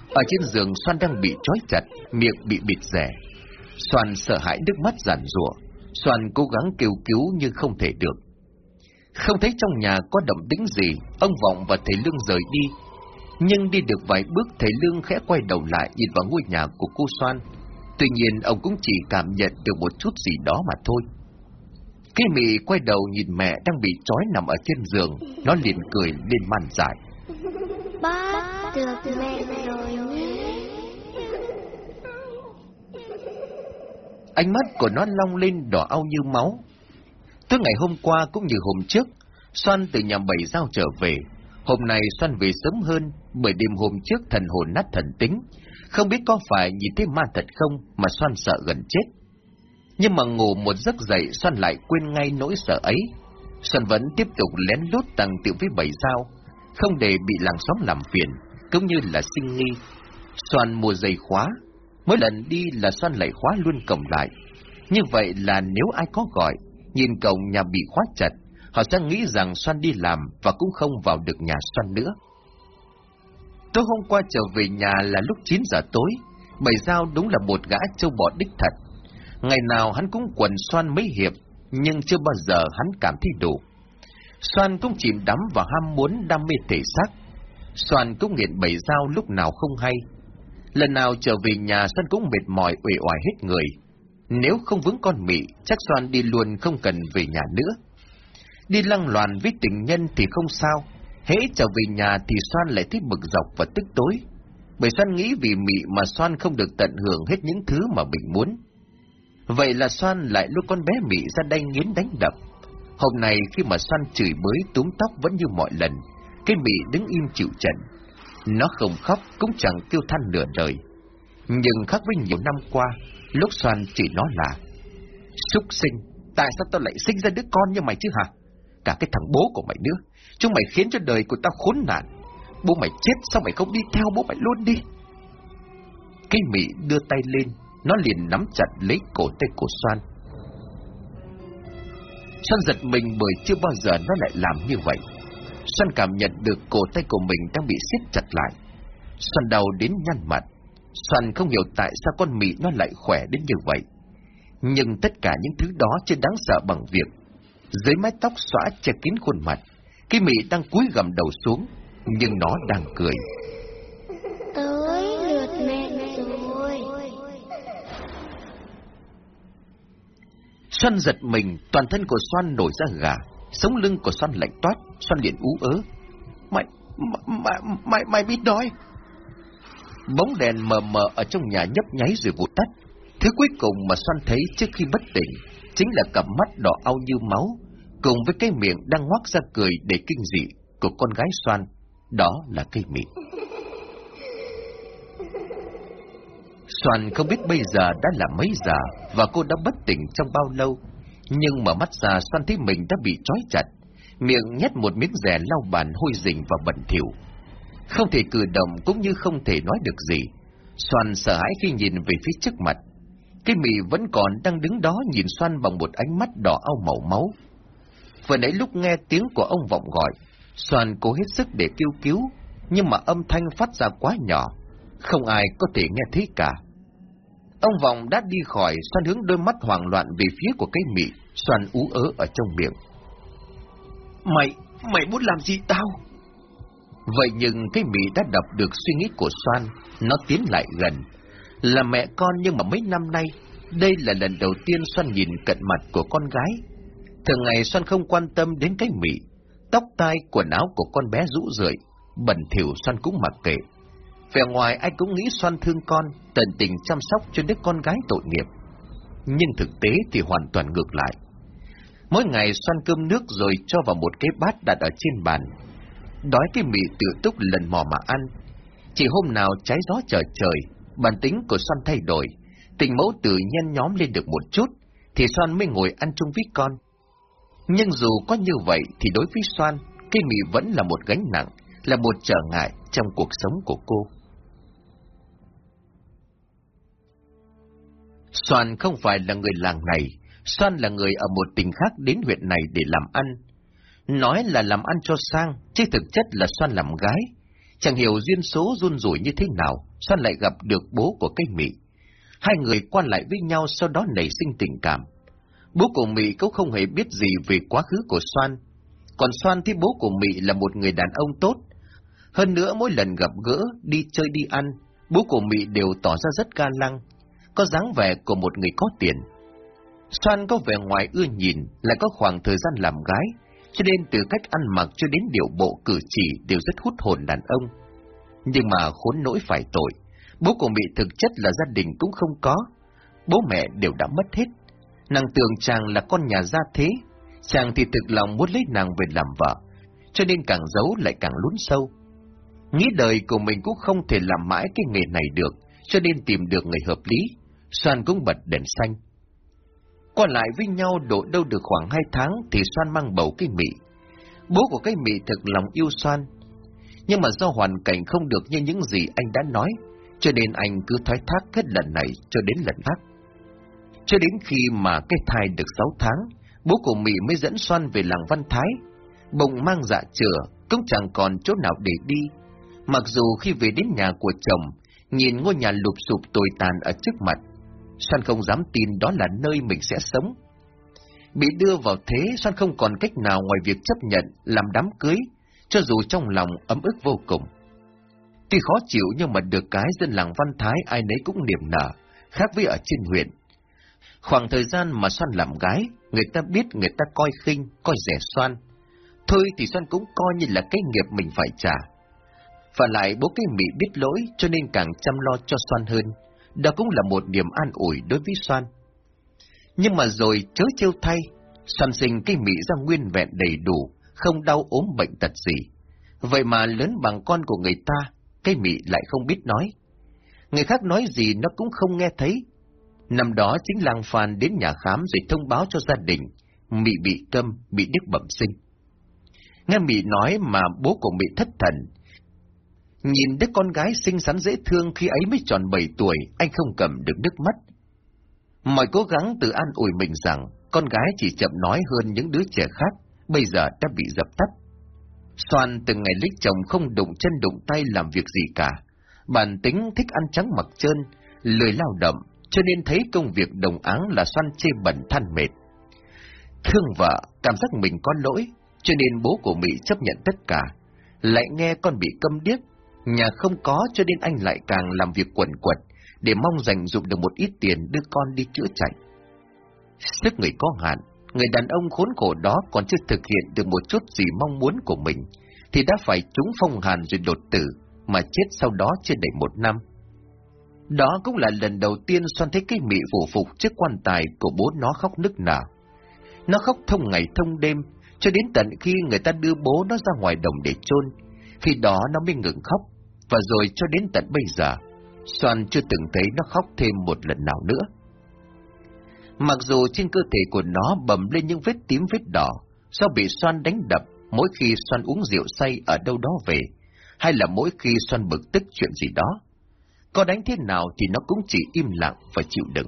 Ở trên giường Xoan đang bị trói chặt, miệng bị bịt rẻ. Xoan sợ hãi nước mắt giản rủa, Xoan cố gắng kêu cứu nhưng không thể được. Không thấy trong nhà có động tĩnh gì, ông Vọng và thầy Lương rời đi. Nhưng đi được vài bước thầy Lương khẽ quay đầu lại nhìn vào ngôi nhà của cô Xoan. Tuy nhiên ông cũng chỉ cảm nhận được một chút gì đó mà thôi. Cái mị quay đầu nhìn mẹ đang bị trói nằm ở trên giường, nó liền cười lên man dại. Bác được mẹ rồi nhé. Ánh mắt của nó long lên đỏ au như máu. Từ ngày hôm qua cũng như hôm trước, Xoan từ nhà bảy giao trở về. Hôm nay Xoan về sớm hơn, bởi đêm hôm trước thần hồn nát thần tính. Không biết có phải nhìn thấy ma thật không mà Xoan sợ gần chết. Nhưng mà ngủ một giấc dậy Xoan lại quên ngay nỗi sợ ấy. Xoan vẫn tiếp tục lén lút tăng tiểu với bảy giao, không để bị làng xóm làm phiền, cũng như là sinh nghi. Xoan mua giày khóa, mỗi lần đi là Xoan lại khóa luôn cổng lại. Như vậy là nếu ai có gọi, nhìn cổng nhà bị khóa chặt, họ sẽ nghĩ rằng Xoan đi làm và cũng không vào được nhà Xoan nữa. Tối hôm qua trở về nhà là lúc 9 giờ tối, bảy giao đúng là một gã châu bò đích thật. Ngày nào hắn cũng quần Xoan mấy hiệp, nhưng chưa bao giờ hắn cảm thấy đủ. Xoan cũng chìm đắm vào ham muốn đam mê thể xác. Xoan cũng nghiện bảy dao lúc nào không hay. Lần nào trở về nhà xoan cũng mệt mỏi uể oải hết người. Nếu không vướng con mị, chắc Soan đi luôn không cần về nhà nữa. Đi lăng loàn với tình nhân thì không sao. Hễ trở về nhà thì Soan lại thấy bực dọc và tức tối. Bởi Soan nghĩ vì mị mà Soan không được tận hưởng hết những thứ mà mình muốn. Vậy là Soan lại lúc con bé mị ra đây nghiến đánh đập. Hôm nay khi mà Soan chửi bới túm tóc vẫn như mọi lần, cái mị đứng im chịu trận. Nó không khóc cũng chẳng kêu than nửa đời. Nhưng khác với nhiều năm qua, lúc xoan chỉ nó là Súc sinh, tại sao tao lại sinh ra đứa con như mày chứ hả? Cả cái thằng bố của mày nữa, chúng mày khiến cho đời của tao khốn nạn. Bố mày chết sao mày không đi theo bố mày luôn đi? Cái mị đưa tay lên, nó liền nắm chặt lấy cổ tay của xoan xoan giật mình bởi chưa bao giờ nó lại làm như vậy. xoan cảm nhận được cổ tay của mình đang bị siết chặt lại. xoan đau đến nhăn mặt. Xuân không hiểu tại sao con mị nó lại khỏe đến như vậy. Nhưng tất cả những thứ đó chưa đáng sợ bằng việc. Dưới mái tóc xõa che kín khuôn mặt, cái mị đang cúi gầm đầu xuống, nhưng nó đang cười. Tới lượt mẹ rồi. Xuân giật mình, toàn thân của Xuân nổi ra gà, sống lưng của Xuân lạnh toát, Xuân liền ú ớ. Mày, mày, mày, mày biết nói. Bóng đèn mờ mờ ở trong nhà nhấp nháy rồi vụt tắt. Thứ cuối cùng mà xoan thấy trước khi bất tỉnh, chính là cặp mắt đỏ au như máu, cùng với cái miệng đang ngoác ra cười để kinh dị của con gái xoan. Đó là cây mịn. Soàn không biết bây giờ đã là mấy giờ và cô đã bất tỉnh trong bao lâu. Nhưng mở mắt ra Soan thấy mình đã bị trói chặt, miệng nhét một miếng rẻ lau bàn hôi rình và bẩn thỉu. Không thể cử động cũng như không thể nói được gì. Soan sợ hãi khi nhìn về phía trước mặt. Cái mị vẫn còn đang đứng đó nhìn Soan bằng một ánh mắt đỏ ao màu máu. Vừa nãy lúc nghe tiếng của ông vọng gọi, Soan cố hết sức để kêu cứu, nhưng mà âm thanh phát ra quá nhỏ, không ai có thể nghe thấy cả. Ông vọng đã đi khỏi, Soan hướng đôi mắt hoảng loạn về phía của cái mị, Soan ú ớ ở trong miệng. Mày, mày muốn làm gì tao? Vậy nhưng cái bị đã đọc được suy nghĩ của Soan, nó tiến lại gần. Là mẹ con nhưng mà mấy năm nay, đây là lần đầu tiên Soan nhìn cận mặt của con gái. Thường ngày Soan không quan tâm đến cái mị tóc tai, quần áo của con bé rũ rượi, bẩn thỉu Soan cũng mặc kệ. Vẻ ngoài ai cũng nghĩ Soan thương con, tận tình chăm sóc cho đứa con gái tội nghiệp. Nhưng thực tế thì hoàn toàn ngược lại. Mỗi ngày xoan cơm nước rồi cho vào một cái bát đặt ở trên bàn, Đói cái mì tự túc lần mò mà ăn. Chỉ hôm nào trái gió trở trời, bản tính của Xoan thay đổi, tình mẫu tự nhen nhóm lên được một chút, thì Xoan mới ngồi ăn chung với con. Nhưng dù có như vậy thì đối với Xoan, cây mì vẫn là một gánh nặng, là một trở ngại trong cuộc sống của cô. Xoan không phải là người làng này, Xoan là người ở một tỉnh khác đến huyện này để làm ăn, Nói là làm ăn cho sang, chứ thực chất là Xoan làm gái. Chẳng hiểu duyên số run rủi như thế nào, Xoan lại gặp được bố của cây Mỹ. Hai người quan lại với nhau sau đó nảy sinh tình cảm. Bố của Mỹ cũng không hề biết gì về quá khứ của Xoan. Còn Xoan thì bố của Mỹ là một người đàn ông tốt. Hơn nữa mỗi lần gặp gỡ, đi chơi đi ăn, bố của Mỹ đều tỏ ra rất ca lăng, có dáng vẻ của một người có tiền. Xoan có vẻ ngoài ưa nhìn, lại có khoảng thời gian làm gái, cho nên từ cách ăn mặc cho đến điệu bộ cử chỉ đều rất hút hồn đàn ông. Nhưng mà khốn nỗi phải tội, bố của Mỹ thực chất là gia đình cũng không có, bố mẹ đều đã mất hết. Nàng tưởng chàng là con nhà gia thế, chàng thì thực lòng muốn lấy nàng về làm vợ, cho nên càng giấu lại càng lún sâu. Nghĩ đời của mình cũng không thể làm mãi cái nghề này được, cho nên tìm được người hợp lý, Soan cũng bật đèn xanh. Qua lại với nhau độ đâu được khoảng hai tháng thì Soan mang bầu cái mị. Bố của cái mị thực lòng yêu Soan. Nhưng mà do hoàn cảnh không được như những gì anh đã nói, cho nên anh cứ thoái thác hết lần này cho đến lần khác. Cho đến khi mà cái thai được sáu tháng, bố của Mỹ mới dẫn Soan về làng Văn Thái. Bụng mang dạ chữa, cũng chẳng còn chỗ nào để đi. Mặc dù khi về đến nhà của chồng, nhìn ngôi nhà lụp sụp tồi tàn ở trước mặt, Soan không dám tin đó là nơi mình sẽ sống. Bị đưa vào thế, Soan không còn cách nào ngoài việc chấp nhận làm đám cưới, cho dù trong lòng ấm ức vô cùng. Tuy khó chịu nhưng mà được cái dân làng Văn Thái ai nấy cũng niềm nở, khác với ở trên huyện. Khoảng thời gian mà Soan làm gái, người ta biết người ta coi khinh, coi rẻ Soan. Thôi thì Soan cũng coi như là cái nghiệp mình phải trả. Và lại bố cái Mỹ biết lỗi cho nên càng chăm lo cho Soan hơn, đó cũng là một điểm an ủi đối với Soan. Nhưng mà rồi chớ trêu thay, Soan sinh cái mỹ ra nguyên vẹn đầy đủ, không đau ốm bệnh tật gì. Vậy mà lớn bằng con của người ta, cái mỹ lại không biết nói. Người khác nói gì nó cũng không nghe thấy. Năm đó chính làng phàn đến nhà khám rồi thông báo cho gia đình, Mị bị câm, bị đứt bẩm sinh. Nghe Mị nói mà bố của Mỹ thất thần, Nhìn đứa con gái xinh xắn dễ thương khi ấy mới tròn 7 tuổi, anh không cầm được nước mắt. Mọi cố gắng tự an ủi mình rằng con gái chỉ chậm nói hơn những đứa trẻ khác, bây giờ đã bị dập tắt. Soan từng ngày lích chồng không đụng chân đụng tay làm việc gì cả. Bản tính thích ăn trắng mặc trơn, lười lao động, cho nên thấy công việc đồng áng là Soan chê bẩn than mệt. Thương vợ, cảm giác mình có lỗi, cho nên bố của Mỹ chấp nhận tất cả. Lại nghe con bị câm điếc, Nhà không có cho nên anh lại càng làm việc quẩn quật để mong dành dụng được một ít tiền đưa con đi chữa chạy. Sức người có hạn, người đàn ông khốn khổ đó còn chưa thực hiện được một chút gì mong muốn của mình, thì đã phải trúng phong hàn rồi đột tử, mà chết sau đó chưa đầy một năm. Đó cũng là lần đầu tiên Xoan thấy cái mị vụ phục trước quan tài của bố nó khóc nức nở. Nó khóc thông ngày thông đêm, cho đến tận khi người ta đưa bố nó ra ngoài đồng để chôn khi đó nó mới ngừng khóc, và rồi cho đến tận bây giờ, Soan chưa từng thấy nó khóc thêm một lần nào nữa. Mặc dù trên cơ thể của nó bầm lên những vết tím vết đỏ, do bị Soan đánh đập mỗi khi Soan uống rượu say ở đâu đó về, hay là mỗi khi Soan bực tức chuyện gì đó. Có đánh thế nào thì nó cũng chỉ im lặng và chịu đựng.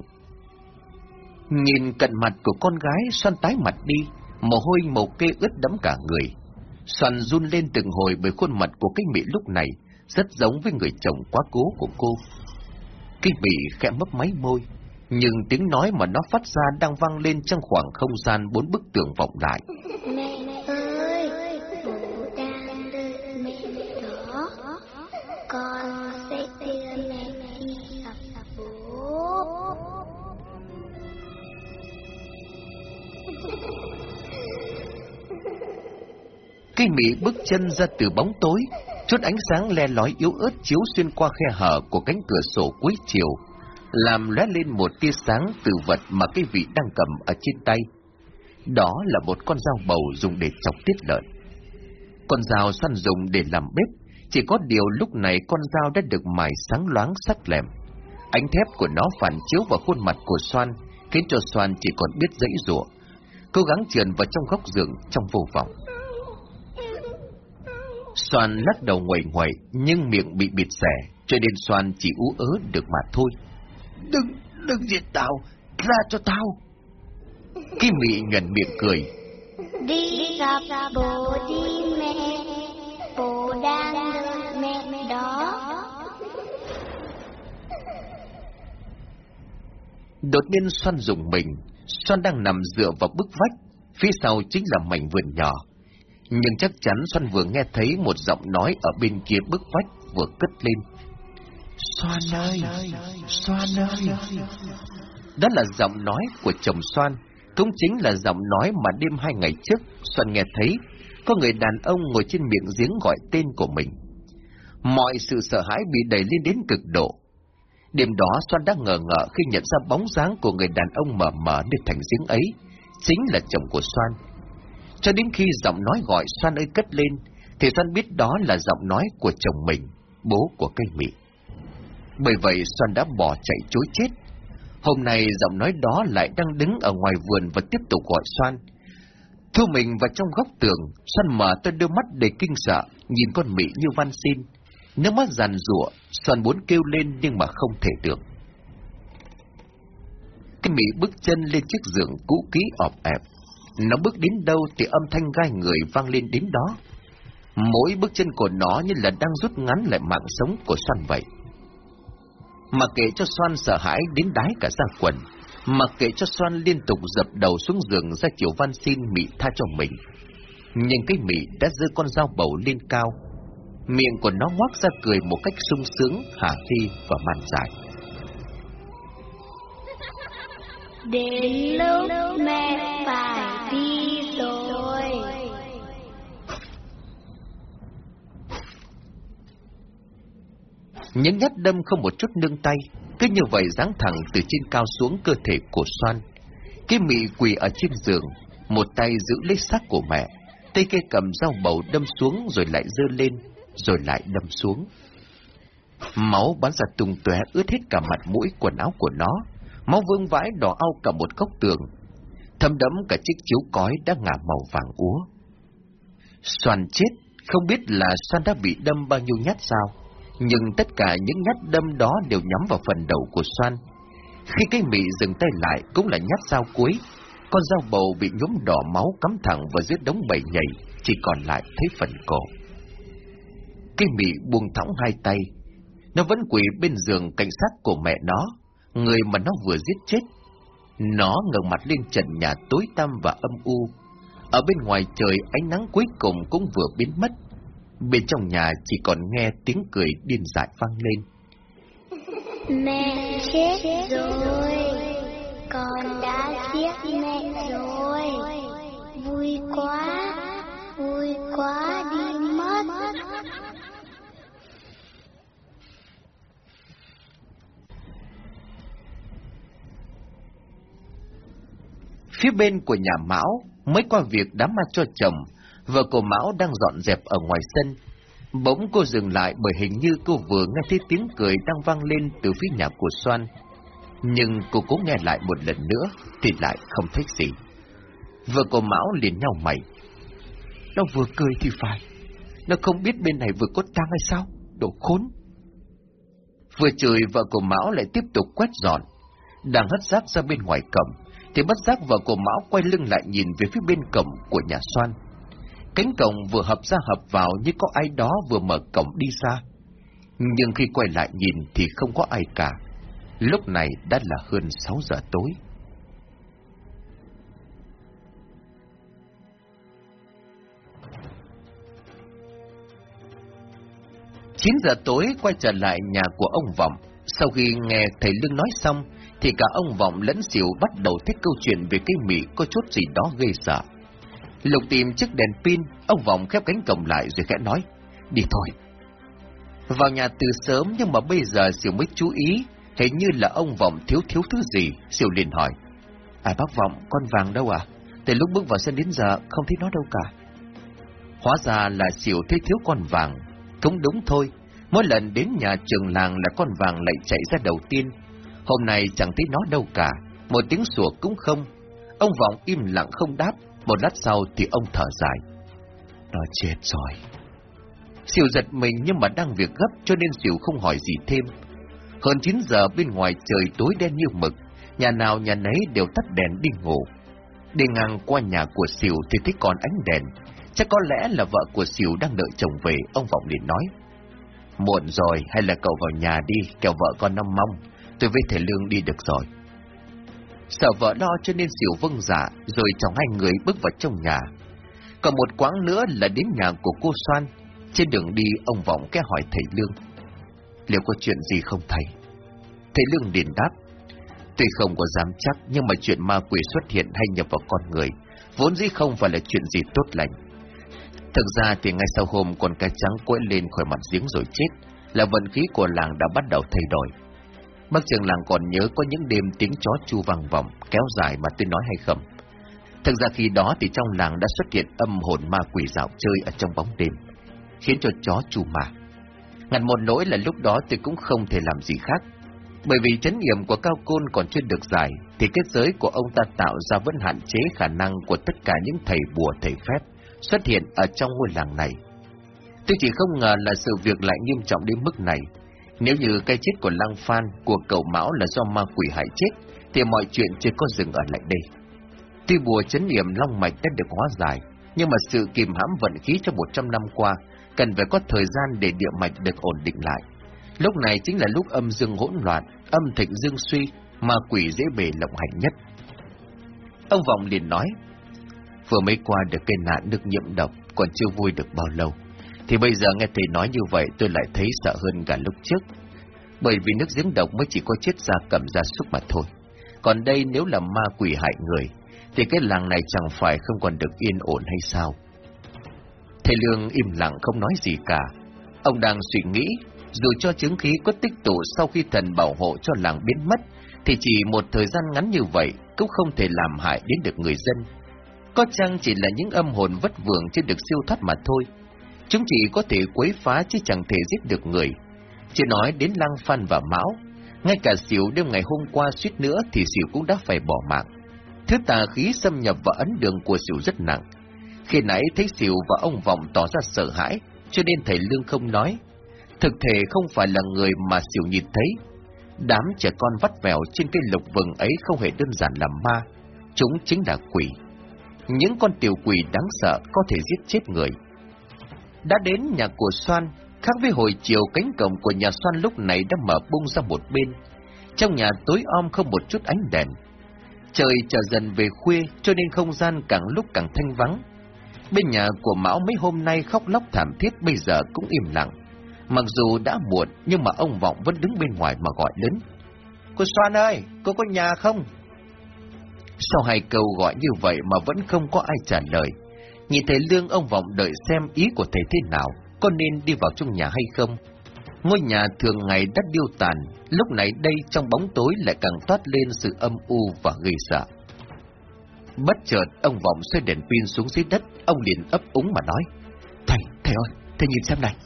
Nhìn cận mặt của con gái xoan tái mặt đi, mồ hôi màu kê ướt đẫm cả người. Xoan run lên từng hồi bởi khuôn mặt của cái mị lúc này rất giống với người chồng quá cố của cô. Cái mị khẽ mấp máy môi, nhưng tiếng nói mà nó phát ra đang vang lên trong khoảng không gian bốn bức tường vọng lại. Mẹ ơi, bố đang đợi mẹ đó. Con sẽ đưa mẹ đi gặp bố. Cây mị bước chân ra từ bóng tối, chút ánh sáng le lói yếu ớt chiếu xuyên qua khe hở của cánh cửa sổ cuối chiều, làm lóe lên một tia sáng từ vật mà cái vị đang cầm ở trên tay. Đó là một con dao bầu dùng để chọc tiết lợn. Con dao săn dùng để làm bếp, chỉ có điều lúc này con dao đã được mài sáng loáng sắc lẹm. Ánh thép của nó phản chiếu vào khuôn mặt của Soan, khiến cho Soan chỉ còn biết dãy rủa, cố gắng trườn vào trong góc giường trong vô vọng. Soan lắc đầu ngoẩy ngoẩy, nhưng miệng bị bịt rẻ, cho nên Soan chỉ ú ớ được mà thôi. Đừng, đừng giết tao, ra cho tao. Cái mị nhuận miệng cười. Đi gặp bố đi mẹ. Bố đang đợi mẹ đó. Đột nhiên Soan dùng mình, Soan đang nằm dựa vào bức vách, phía sau chính là mảnh vườn nhỏ. Nhưng chắc chắn Soan vừa nghe thấy một giọng nói ở bên kia bức vách vừa cất lên. Xoan ơi, Xoan ơi. Đó là giọng nói của chồng Soan, cũng chính là giọng nói mà đêm hai ngày trước Soan nghe thấy có người đàn ông ngồi trên miệng giếng gọi tên của mình. Mọi sự sợ hãi bị đẩy lên đến cực độ. Đêm đó Soan đã ngờ ngợ khi nhận ra bóng dáng của người đàn ông mờ mờ nơi thành giếng ấy, chính là chồng của Soan. Cho đến khi giọng nói gọi xoan ơi cất lên, thì xoan biết đó là giọng nói của chồng mình, bố của cây mị. Bởi vậy xoan đã bỏ chạy chối chết. Hôm nay giọng nói đó lại đang đứng ở ngoài vườn và tiếp tục gọi xoan. Thu mình vào trong góc tường, xoan mở to đôi mắt đầy kinh sợ, nhìn con mị như van xin. Nước mắt giàn rụa, xoan muốn kêu lên nhưng mà không thể được. Cái mị bước chân lên chiếc giường cũ kỹ ọp ẹp. Nó bước đến đâu thì âm thanh gai người vang lên đến đó. Mỗi bước chân của nó như là đang rút ngắn lại mạng sống của Soan vậy. Mặc kệ cho Soan sợ hãi đến đái cả ra quần, mặc kệ cho Soan liên tục dập đầu xuống giường ra chiều van xin mị tha cho mình. Nhưng cái mị đã giơ con dao bầu lên cao. Miệng của nó ngoác ra cười một cách sung sướng, hả thi và man dại. Đến lúc mẹ phải đi rồi. Những nhát đâm không một chút nương tay, cứ như vậy giáng thẳng từ trên cao xuống cơ thể của Soan. Cái mị quỳ ở trên giường, một tay giữ lấy xác của mẹ, tay kia cầm dao bầu đâm xuống rồi lại dơ lên, rồi lại đâm xuống. Máu bắn ra tung tóe ướt hết cả mặt mũi quần áo của nó, máu vương vãi đỏ ao cả một góc tường, thấm đẫm cả chiếc chiếu cói đã ngả màu vàng úa. Soan chết, không biết là Soan đã bị đâm bao nhiêu nhát sao, nhưng tất cả những nhát đâm đó đều nhắm vào phần đầu của Soan. Khi cái mị dừng tay lại cũng là nhát dao cuối, con dao bầu bị nhúm đỏ máu cắm thẳng vào dưới đống bầy nhảy, chỉ còn lại thấy phần cổ. Cái mị buông thõng hai tay, nó vẫn quỳ bên giường cảnh sát của mẹ nó, người mà nó vừa giết chết. Nó ngẩng mặt lên trần nhà tối tăm và âm u. Ở bên ngoài trời ánh nắng cuối cùng cũng vừa biến mất. Bên trong nhà chỉ còn nghe tiếng cười điên dại vang lên. Mẹ chết rồi. Con đã giết mẹ rồi. Vui quá, vui quá đi mất. Phía bên của nhà Mão, mới qua việc đám ma cho chồng, vợ của Mão đang dọn dẹp ở ngoài sân. Bỗng cô dừng lại bởi hình như cô vừa nghe thấy tiếng cười đang vang lên từ phía nhà của Soan. Nhưng cô cố nghe lại một lần nữa thì lại không thấy gì. Vợ của Mão liền nhau mày. Nó vừa cười thì phải. Nó không biết bên này vừa có tang hay sao? Đồ khốn. Vừa chửi vợ của Mão lại tiếp tục quét dọn. Đang hất rác ra bên ngoài cổng, thì bất giác vợ của Mão quay lưng lại nhìn về phía bên cổng của nhà xoan. Cánh cổng vừa hợp ra hợp vào như có ai đó vừa mở cổng đi xa. Nhưng khi quay lại nhìn thì không có ai cả. Lúc này đã là hơn 6 giờ tối. Chín giờ tối quay trở lại nhà của ông Vọng. Sau khi nghe thầy Lương nói xong, thì cả ông Vọng lẫn xỉu bắt đầu thích câu chuyện về cây mị có chút gì đó gây sợ. Lục tìm chiếc đèn pin, ông Vọng khép cánh cổng lại rồi khẽ nói, đi thôi. Vào nhà từ sớm nhưng mà bây giờ xỉu mới chú ý, hình như là ông Vọng thiếu thiếu thứ gì, xỉu liền hỏi. À bác Vọng, con vàng đâu à? Từ lúc bước vào sân đến giờ không thấy nó đâu cả. Hóa ra là xỉu thấy thiếu con vàng, cũng đúng thôi, mỗi lần đến nhà trường làng là con vàng lại chạy ra đầu tiên, Hôm nay chẳng thấy nó đâu cả, một tiếng sủa cũng không. Ông Vọng im lặng không đáp, một lát sau thì ông thở dài. Nó chết rồi. Siêu giật mình nhưng mà đang việc gấp cho nên Siêu không hỏi gì thêm. Hơn 9 giờ bên ngoài trời tối đen như mực, nhà nào nhà nấy đều tắt đèn đi ngủ. Đi ngang qua nhà của Siêu thì thấy còn ánh đèn, chắc có lẽ là vợ của Siêu đang đợi chồng về, ông Vọng liền nói. Muộn rồi, hay là cậu vào nhà đi, kẻo vợ con nó mong, tôi với thầy Lương đi được rồi. Sợ vợ lo cho nên xỉu vâng dạ, rồi chồng hai người bước vào trong nhà. Còn một quãng nữa là đến nhà của cô Soan. Trên đường đi, ông Vọng cái hỏi thầy Lương. Liệu có chuyện gì không thầy? Thầy Lương điền đáp. Tuy không có dám chắc, nhưng mà chuyện ma quỷ xuất hiện hay nhập vào con người, vốn dĩ không phải là chuyện gì tốt lành. Thực ra thì ngay sau hôm con cá trắng quẫy lên khỏi mặt giếng rồi chết, là vận khí của làng đã bắt đầu thay đổi. Bác trường làng còn nhớ có những đêm tiếng chó chu vang vọng, kéo dài mà tôi nói hay không. Thực ra khi đó thì trong làng đã xuất hiện âm hồn ma quỷ dạo chơi ở trong bóng đêm, khiến cho chó chu mà. Ngặt một nỗi là lúc đó tôi cũng không thể làm gì khác. Bởi vì chấn nghiệm của Cao Côn còn chưa được giải, thì kết giới của ông ta tạo ra vẫn hạn chế khả năng của tất cả những thầy bùa thầy phép xuất hiện ở trong ngôi làng này. Tôi chỉ không ngờ là sự việc lại nghiêm trọng đến mức này, nếu như cái chết của Lăng Phan, của cậu Mão là do ma quỷ hại chết, thì mọi chuyện chưa có dừng ở lại đây. Tuy bùa chấn niệm long mạch đã được hóa giải, nhưng mà sự kìm hãm vận khí trong 100 năm qua cần phải có thời gian để địa mạch được ổn định lại. Lúc này chính là lúc âm dương hỗn loạn, âm thịnh dương suy, ma quỷ dễ bề lộng hành nhất. Ông Vọng liền nói, vừa mới qua được cây nạn được nhiễm độc, còn chưa vui được bao lâu. Thì bây giờ nghe thầy nói như vậy tôi lại thấy sợ hơn cả lúc trước. Bởi vì nước giếng độc mới chỉ có chết ra cầm ra súc mà thôi. Còn đây nếu là ma quỷ hại người, thì cái làng này chẳng phải không còn được yên ổn hay sao? Thầy Lương im lặng không nói gì cả. Ông đang suy nghĩ, dù cho chứng khí có tích tụ sau khi thần bảo hộ cho làng biến mất, thì chỉ một thời gian ngắn như vậy cũng không thể làm hại đến được người dân. Có chăng chỉ là những âm hồn vất vưởng chưa được siêu thoát mà thôi. Chúng chỉ có thể quấy phá chứ chẳng thể giết được người. Chưa nói đến Lăng Phan và Mão, ngay cả xỉu đêm ngày hôm qua suýt nữa thì xỉu cũng đã phải bỏ mạng. Thứ tà khí xâm nhập vào ấn đường của xỉu rất nặng. Khi nãy thấy xỉu và ông Vọng tỏ ra sợ hãi, cho nên thầy Lương không nói. Thực thể không phải là người mà xỉu nhìn thấy. Đám trẻ con vắt vẻo trên cây lục vừng ấy không hề đơn giản là ma. Chúng chính là quỷ. Những con tiểu quỷ đáng sợ có thể giết chết người đã đến nhà của Soan, khác với hồi chiều cánh cổng của nhà Soan lúc này đã mở bung ra một bên. Trong nhà tối om không một chút ánh đèn. Trời trở dần về khuya cho nên không gian càng lúc càng thanh vắng. Bên nhà của Mão mấy hôm nay khóc lóc thảm thiết bây giờ cũng im lặng. Mặc dù đã muộn nhưng mà ông Vọng vẫn đứng bên ngoài mà gọi lớn. Cô Soan ơi, cô có nhà không? Sau hai câu gọi như vậy mà vẫn không có ai trả lời, Nhìn thấy Lương ông Vọng đợi xem ý của thầy thế nào, có nên đi vào trong nhà hay không. Ngôi nhà thường ngày đã điêu tàn, lúc này đây trong bóng tối lại càng toát lên sự âm u và gây sợ. Bất chợt, ông Vọng xoay đèn pin xuống dưới đất, ông liền ấp úng mà nói. Thầy, thầy ơi, thầy nhìn xem này.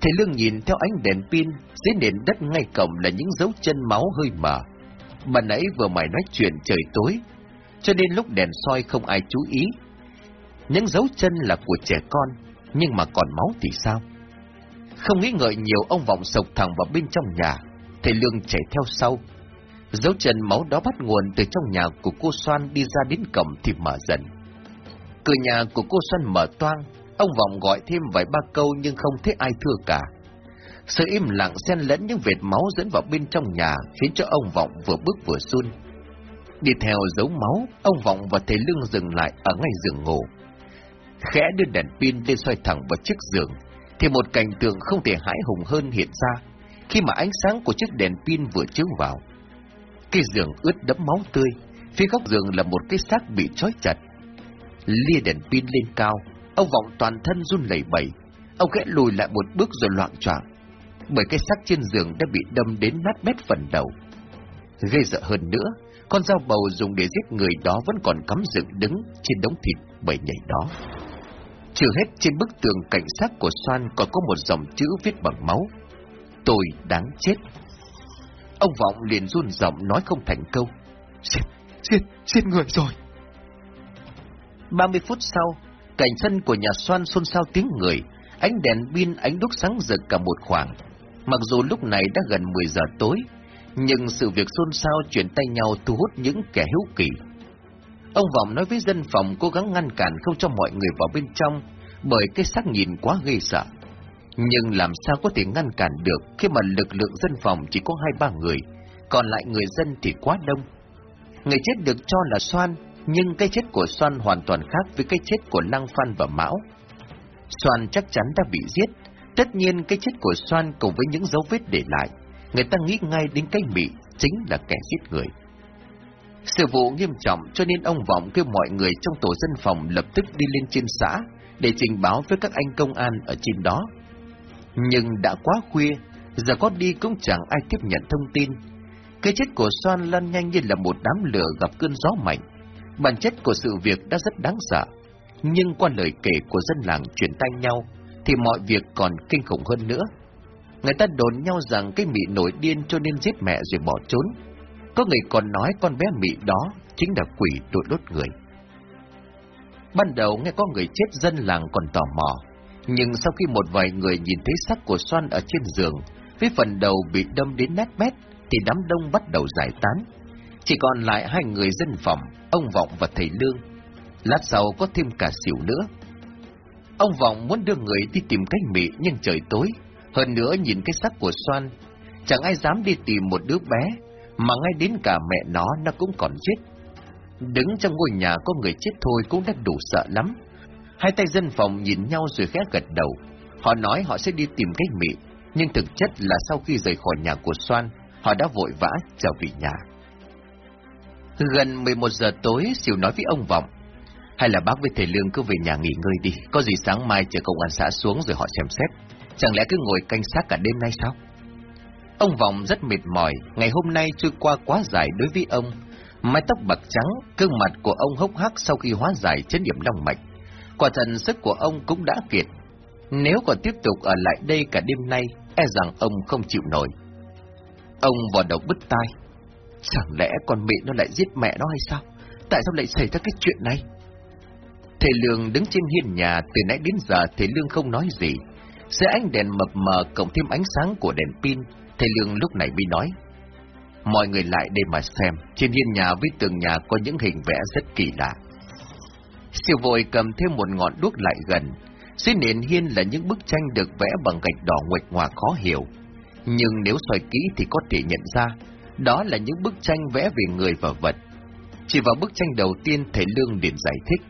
Thầy Lương nhìn theo ánh đèn pin, dưới nền đất ngay cổng là những dấu chân máu hơi mờ. Bà nãy vừa mày nói chuyện trời tối, cho nên lúc đèn soi không ai chú ý, những dấu chân là của trẻ con, nhưng mà còn máu thì sao? Không nghĩ ngợi nhiều ông vọng sộc thẳng vào bên trong nhà, thầy Lương chạy theo sau. Dấu chân máu đó bắt nguồn từ trong nhà của cô Soan đi ra đến cổng thì mở dần. Cửa nhà của cô Soan mở toang, ông vọng gọi thêm vài ba câu nhưng không thấy ai thưa cả. Sự im lặng xen lẫn những vệt máu dẫn vào bên trong nhà khiến cho ông vọng vừa bước vừa run. Đi theo dấu máu, ông vọng và thầy Lương dừng lại ở ngay giường ngủ. Khẽ đưa đèn pin lên xoay thẳng vào chiếc giường, thì một cảnh tượng không thể hãi hùng hơn hiện ra, khi mà ánh sáng của chiếc đèn pin vừa chiếu vào. Cái giường ướt đẫm máu tươi, phía góc giường là một cái xác bị trói chặt. Lia đèn pin lên cao, ông vọng toàn thân run lẩy bẩy, ông khẽ lùi lại một bước rồi loạn choạng, bởi cái xác trên giường đã bị đâm đến nát bét phần đầu. Gây sợ hơn nữa, con dao bầu dùng để giết người đó vẫn còn cắm dựng đứng trên đống thịt bầy nhảy đó. Chưa hết trên bức tường cảnh sát của Soan còn có một dòng chữ viết bằng máu. Tôi đáng chết. Ông Vọng liền run giọng nói không thành câu. Giết, giết, giết người rồi. 30 phút sau, cảnh sân của nhà Soan xôn xao tiếng người, ánh đèn pin ánh đúc sáng rực cả một khoảng. Mặc dù lúc này đã gần 10 giờ tối, nhưng sự việc xôn xao chuyển tay nhau thu hút những kẻ hiếu kỳ. Ông Vọng nói với dân phòng cố gắng ngăn cản không cho mọi người vào bên trong, bởi cái xác nhìn quá ghê sợ. Nhưng làm sao có thể ngăn cản được khi mà lực lượng dân phòng chỉ có hai ba người, còn lại người dân thì quá đông. Người chết được cho là Soan, nhưng cái chết của Soan hoàn toàn khác với cái chết của Lăng Phan và Mão. Soan chắc chắn đã bị giết, tất nhiên cái chết của Soan cùng với những dấu vết để lại, người ta nghĩ ngay đến cái mị chính là kẻ giết người. Sự vụ nghiêm trọng cho nên ông Vọng kêu mọi người trong tổ dân phòng lập tức đi lên trên xã để trình báo với các anh công an ở trên đó. Nhưng đã quá khuya, giờ có đi cũng chẳng ai tiếp nhận thông tin. Cái chết của Soan lan nhanh như là một đám lửa gặp cơn gió mạnh. Bản chất của sự việc đã rất đáng sợ, nhưng qua lời kể của dân làng truyền tay nhau, thì mọi việc còn kinh khủng hơn nữa. Người ta đồn nhau rằng cái mị nổi điên cho nên giết mẹ rồi bỏ trốn. Có người còn nói con bé mị đó chính là quỷ đội đốt người. Ban đầu nghe có người chết dân làng còn tò mò, nhưng sau khi một vài người nhìn thấy xác của Soan ở trên giường, với phần đầu bị đâm đến nát bét, thì đám đông bắt đầu giải tán. Chỉ còn lại hai người dân phòng, ông Vọng và thầy Lương. Lát sau có thêm cả xỉu nữa. Ông Vọng muốn đưa người đi tìm cách mị nhưng trời tối. Hơn nữa nhìn cái xác của Soan, chẳng ai dám đi tìm một đứa bé, mà ngay đến cả mẹ nó nó cũng còn chết. Đứng trong ngôi nhà có người chết thôi cũng đã đủ sợ lắm. Hai tay dân phòng nhìn nhau rồi khẽ gật đầu. Họ nói họ sẽ đi tìm cách mị, nhưng thực chất là sau khi rời khỏi nhà của Soan, họ đã vội vã trở về nhà. Gần 11 giờ tối, Siêu nói với ông Vọng, hay là bác với thầy Lương cứ về nhà nghỉ ngơi đi, có gì sáng mai chờ công an xã xuống rồi họ xem xét. Chẳng lẽ cứ ngồi canh sát cả đêm nay sao? Ông Vọng rất mệt mỏi, ngày hôm nay trôi qua quá dài đối với ông. Mái tóc bạc trắng, gương mặt của ông hốc hác sau khi hóa giải chấn điểm long mạch. Quả thần sức của ông cũng đã kiệt. Nếu còn tiếp tục ở lại đây cả đêm nay, e rằng ông không chịu nổi. Ông vò đầu bứt tai. Chẳng lẽ con mẹ nó lại giết mẹ nó hay sao? Tại sao lại xảy ra cái chuyện này? Thầy Lương đứng trên hiên nhà từ nãy đến giờ thầy Lương không nói gì. Dưới ánh đèn mập mờ cộng thêm ánh sáng của đèn pin, thầy Lương lúc này mới nói. Mọi người lại đây mà xem, trên hiên nhà với tường nhà có những hình vẽ rất kỳ lạ. Siêu vội cầm thêm một ngọn đuốc lại gần. Dưới nền hiên là những bức tranh được vẽ bằng gạch đỏ nguệch ngoạc khó hiểu. Nhưng nếu soi kỹ thì có thể nhận ra, đó là những bức tranh vẽ về người và vật. Chỉ vào bức tranh đầu tiên thầy Lương liền giải thích.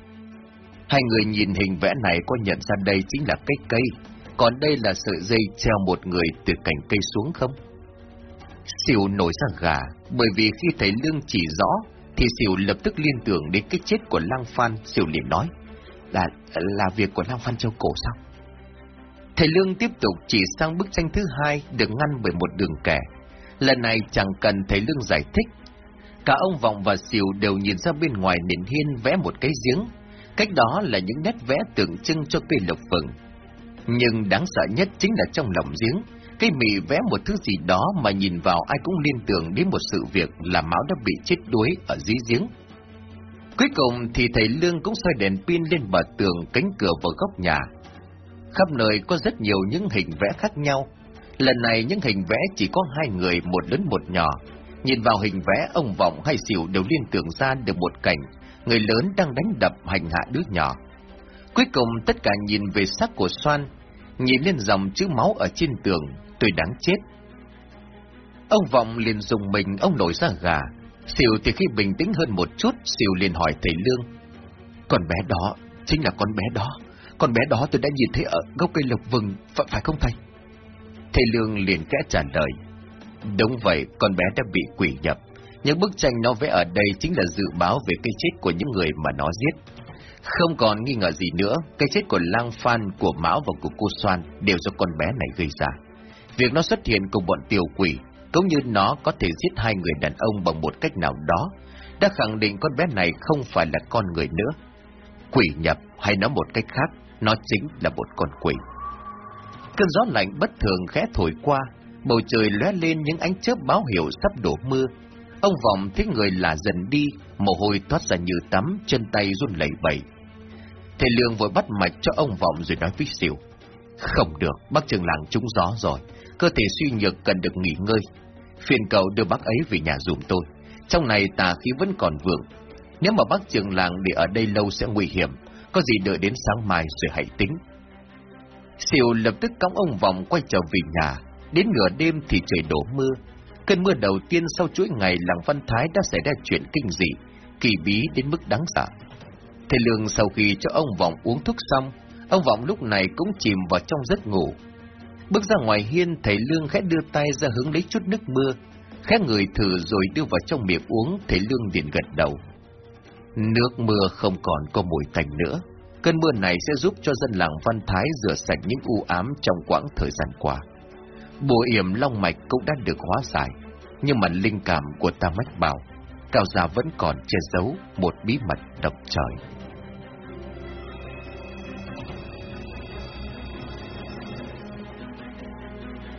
Hai người nhìn hình vẽ này có nhận ra đây chính là cây cây, còn đây là sợi dây treo một người từ cành cây xuống không? Xỉu nổi ra gà, bởi vì khi thấy Lương chỉ rõ, thì Xỉu lập tức liên tưởng đến cái chết của Lăng Phan, Xỉu liền nói, là là việc của Lăng Phan châu cổ sao? Thầy Lương tiếp tục chỉ sang bức tranh thứ hai được ngăn bởi một đường kẻ. Lần này chẳng cần thầy Lương giải thích. Cả ông Vọng và Xỉu đều nhìn ra bên ngoài nền hiên vẽ một cái giếng. Cách đó là những nét vẽ tượng trưng cho cây lộc vừng. Nhưng đáng sợ nhất chính là trong lòng giếng, cây mì vẽ một thứ gì đó mà nhìn vào ai cũng liên tưởng đến một sự việc là máu đã bị chết đuối ở dưới giếng. Cuối cùng thì thầy Lương cũng xoay đèn pin lên bờ tường cánh cửa vào góc nhà. Khắp nơi có rất nhiều những hình vẽ khác nhau. Lần này những hình vẽ chỉ có hai người, một lớn một nhỏ. Nhìn vào hình vẽ, ông Vọng hay Xỉu đều liên tưởng ra được một cảnh, người lớn đang đánh đập hành hạ đứa nhỏ. Cuối cùng tất cả nhìn về xác của Soan, nhìn lên dòng chữ máu ở trên tường, tôi đáng chết. Ông Vọng liền dùng mình, ông nổi ra gà. Xỉu thì khi bình tĩnh hơn một chút, Xỉu liền hỏi thầy Lương. Con bé đó, chính là con bé đó. Con bé đó tôi đã nhìn thấy ở gốc cây lộc vừng, phải, phải không thầy? Thầy Lương liền kẽ trả lời. Đúng vậy, con bé đã bị quỷ nhập. Những bức tranh nó vẽ ở đây chính là dự báo về cái chết của những người mà nó giết. Không còn nghi ngờ gì nữa, cái chết của Lang Phan, của Mão và của cô Soan đều do con bé này gây ra. Việc nó xuất hiện cùng bọn tiểu quỷ, cũng như nó có thể giết hai người đàn ông bằng một cách nào đó, đã khẳng định con bé này không phải là con người nữa. Quỷ nhập, hay nói một cách khác, nó chính là một con quỷ. Cơn gió lạnh bất thường khẽ thổi qua, bầu trời lóe lên những ánh chớp báo hiệu sắp đổ mưa. Ông vọng thấy người là dần đi, mồ hôi thoát ra như tắm, chân tay run lẩy bẩy. Thầy Lương vội bắt mạch cho ông vọng rồi nói với xỉu. Không được, bác trường làng trúng gió rồi, cơ thể suy nhược cần được nghỉ ngơi. Phiền cậu đưa bác ấy về nhà dùm tôi. Trong này tà khí vẫn còn vượng. Nếu mà bác trường làng để ở đây lâu sẽ nguy hiểm, có gì đợi đến sáng mai rồi hãy tính. Xỉu lập tức cõng ông vọng quay trở về nhà. Đến nửa đêm thì trời đổ mưa. Cơn mưa đầu tiên sau chuỗi ngày làng Văn Thái đã xảy ra chuyện kinh dị, kỳ bí đến mức đáng sợ. Thầy Lương sau khi cho ông Vọng uống thuốc xong, ông Vọng lúc này cũng chìm vào trong giấc ngủ. Bước ra ngoài hiên, thầy Lương khẽ đưa tay ra hướng lấy chút nước mưa, khẽ người thử rồi đưa vào trong miệng uống, thầy Lương liền gật đầu. Nước mưa không còn có mùi tanh nữa. Cơn mưa này sẽ giúp cho dân làng Văn Thái rửa sạch những u ám trong quãng thời gian qua. Bộ yểm long mạch cũng đã được hóa giải, nhưng mà linh cảm của ta mách bảo, cao gia vẫn còn che giấu một bí mật độc trời.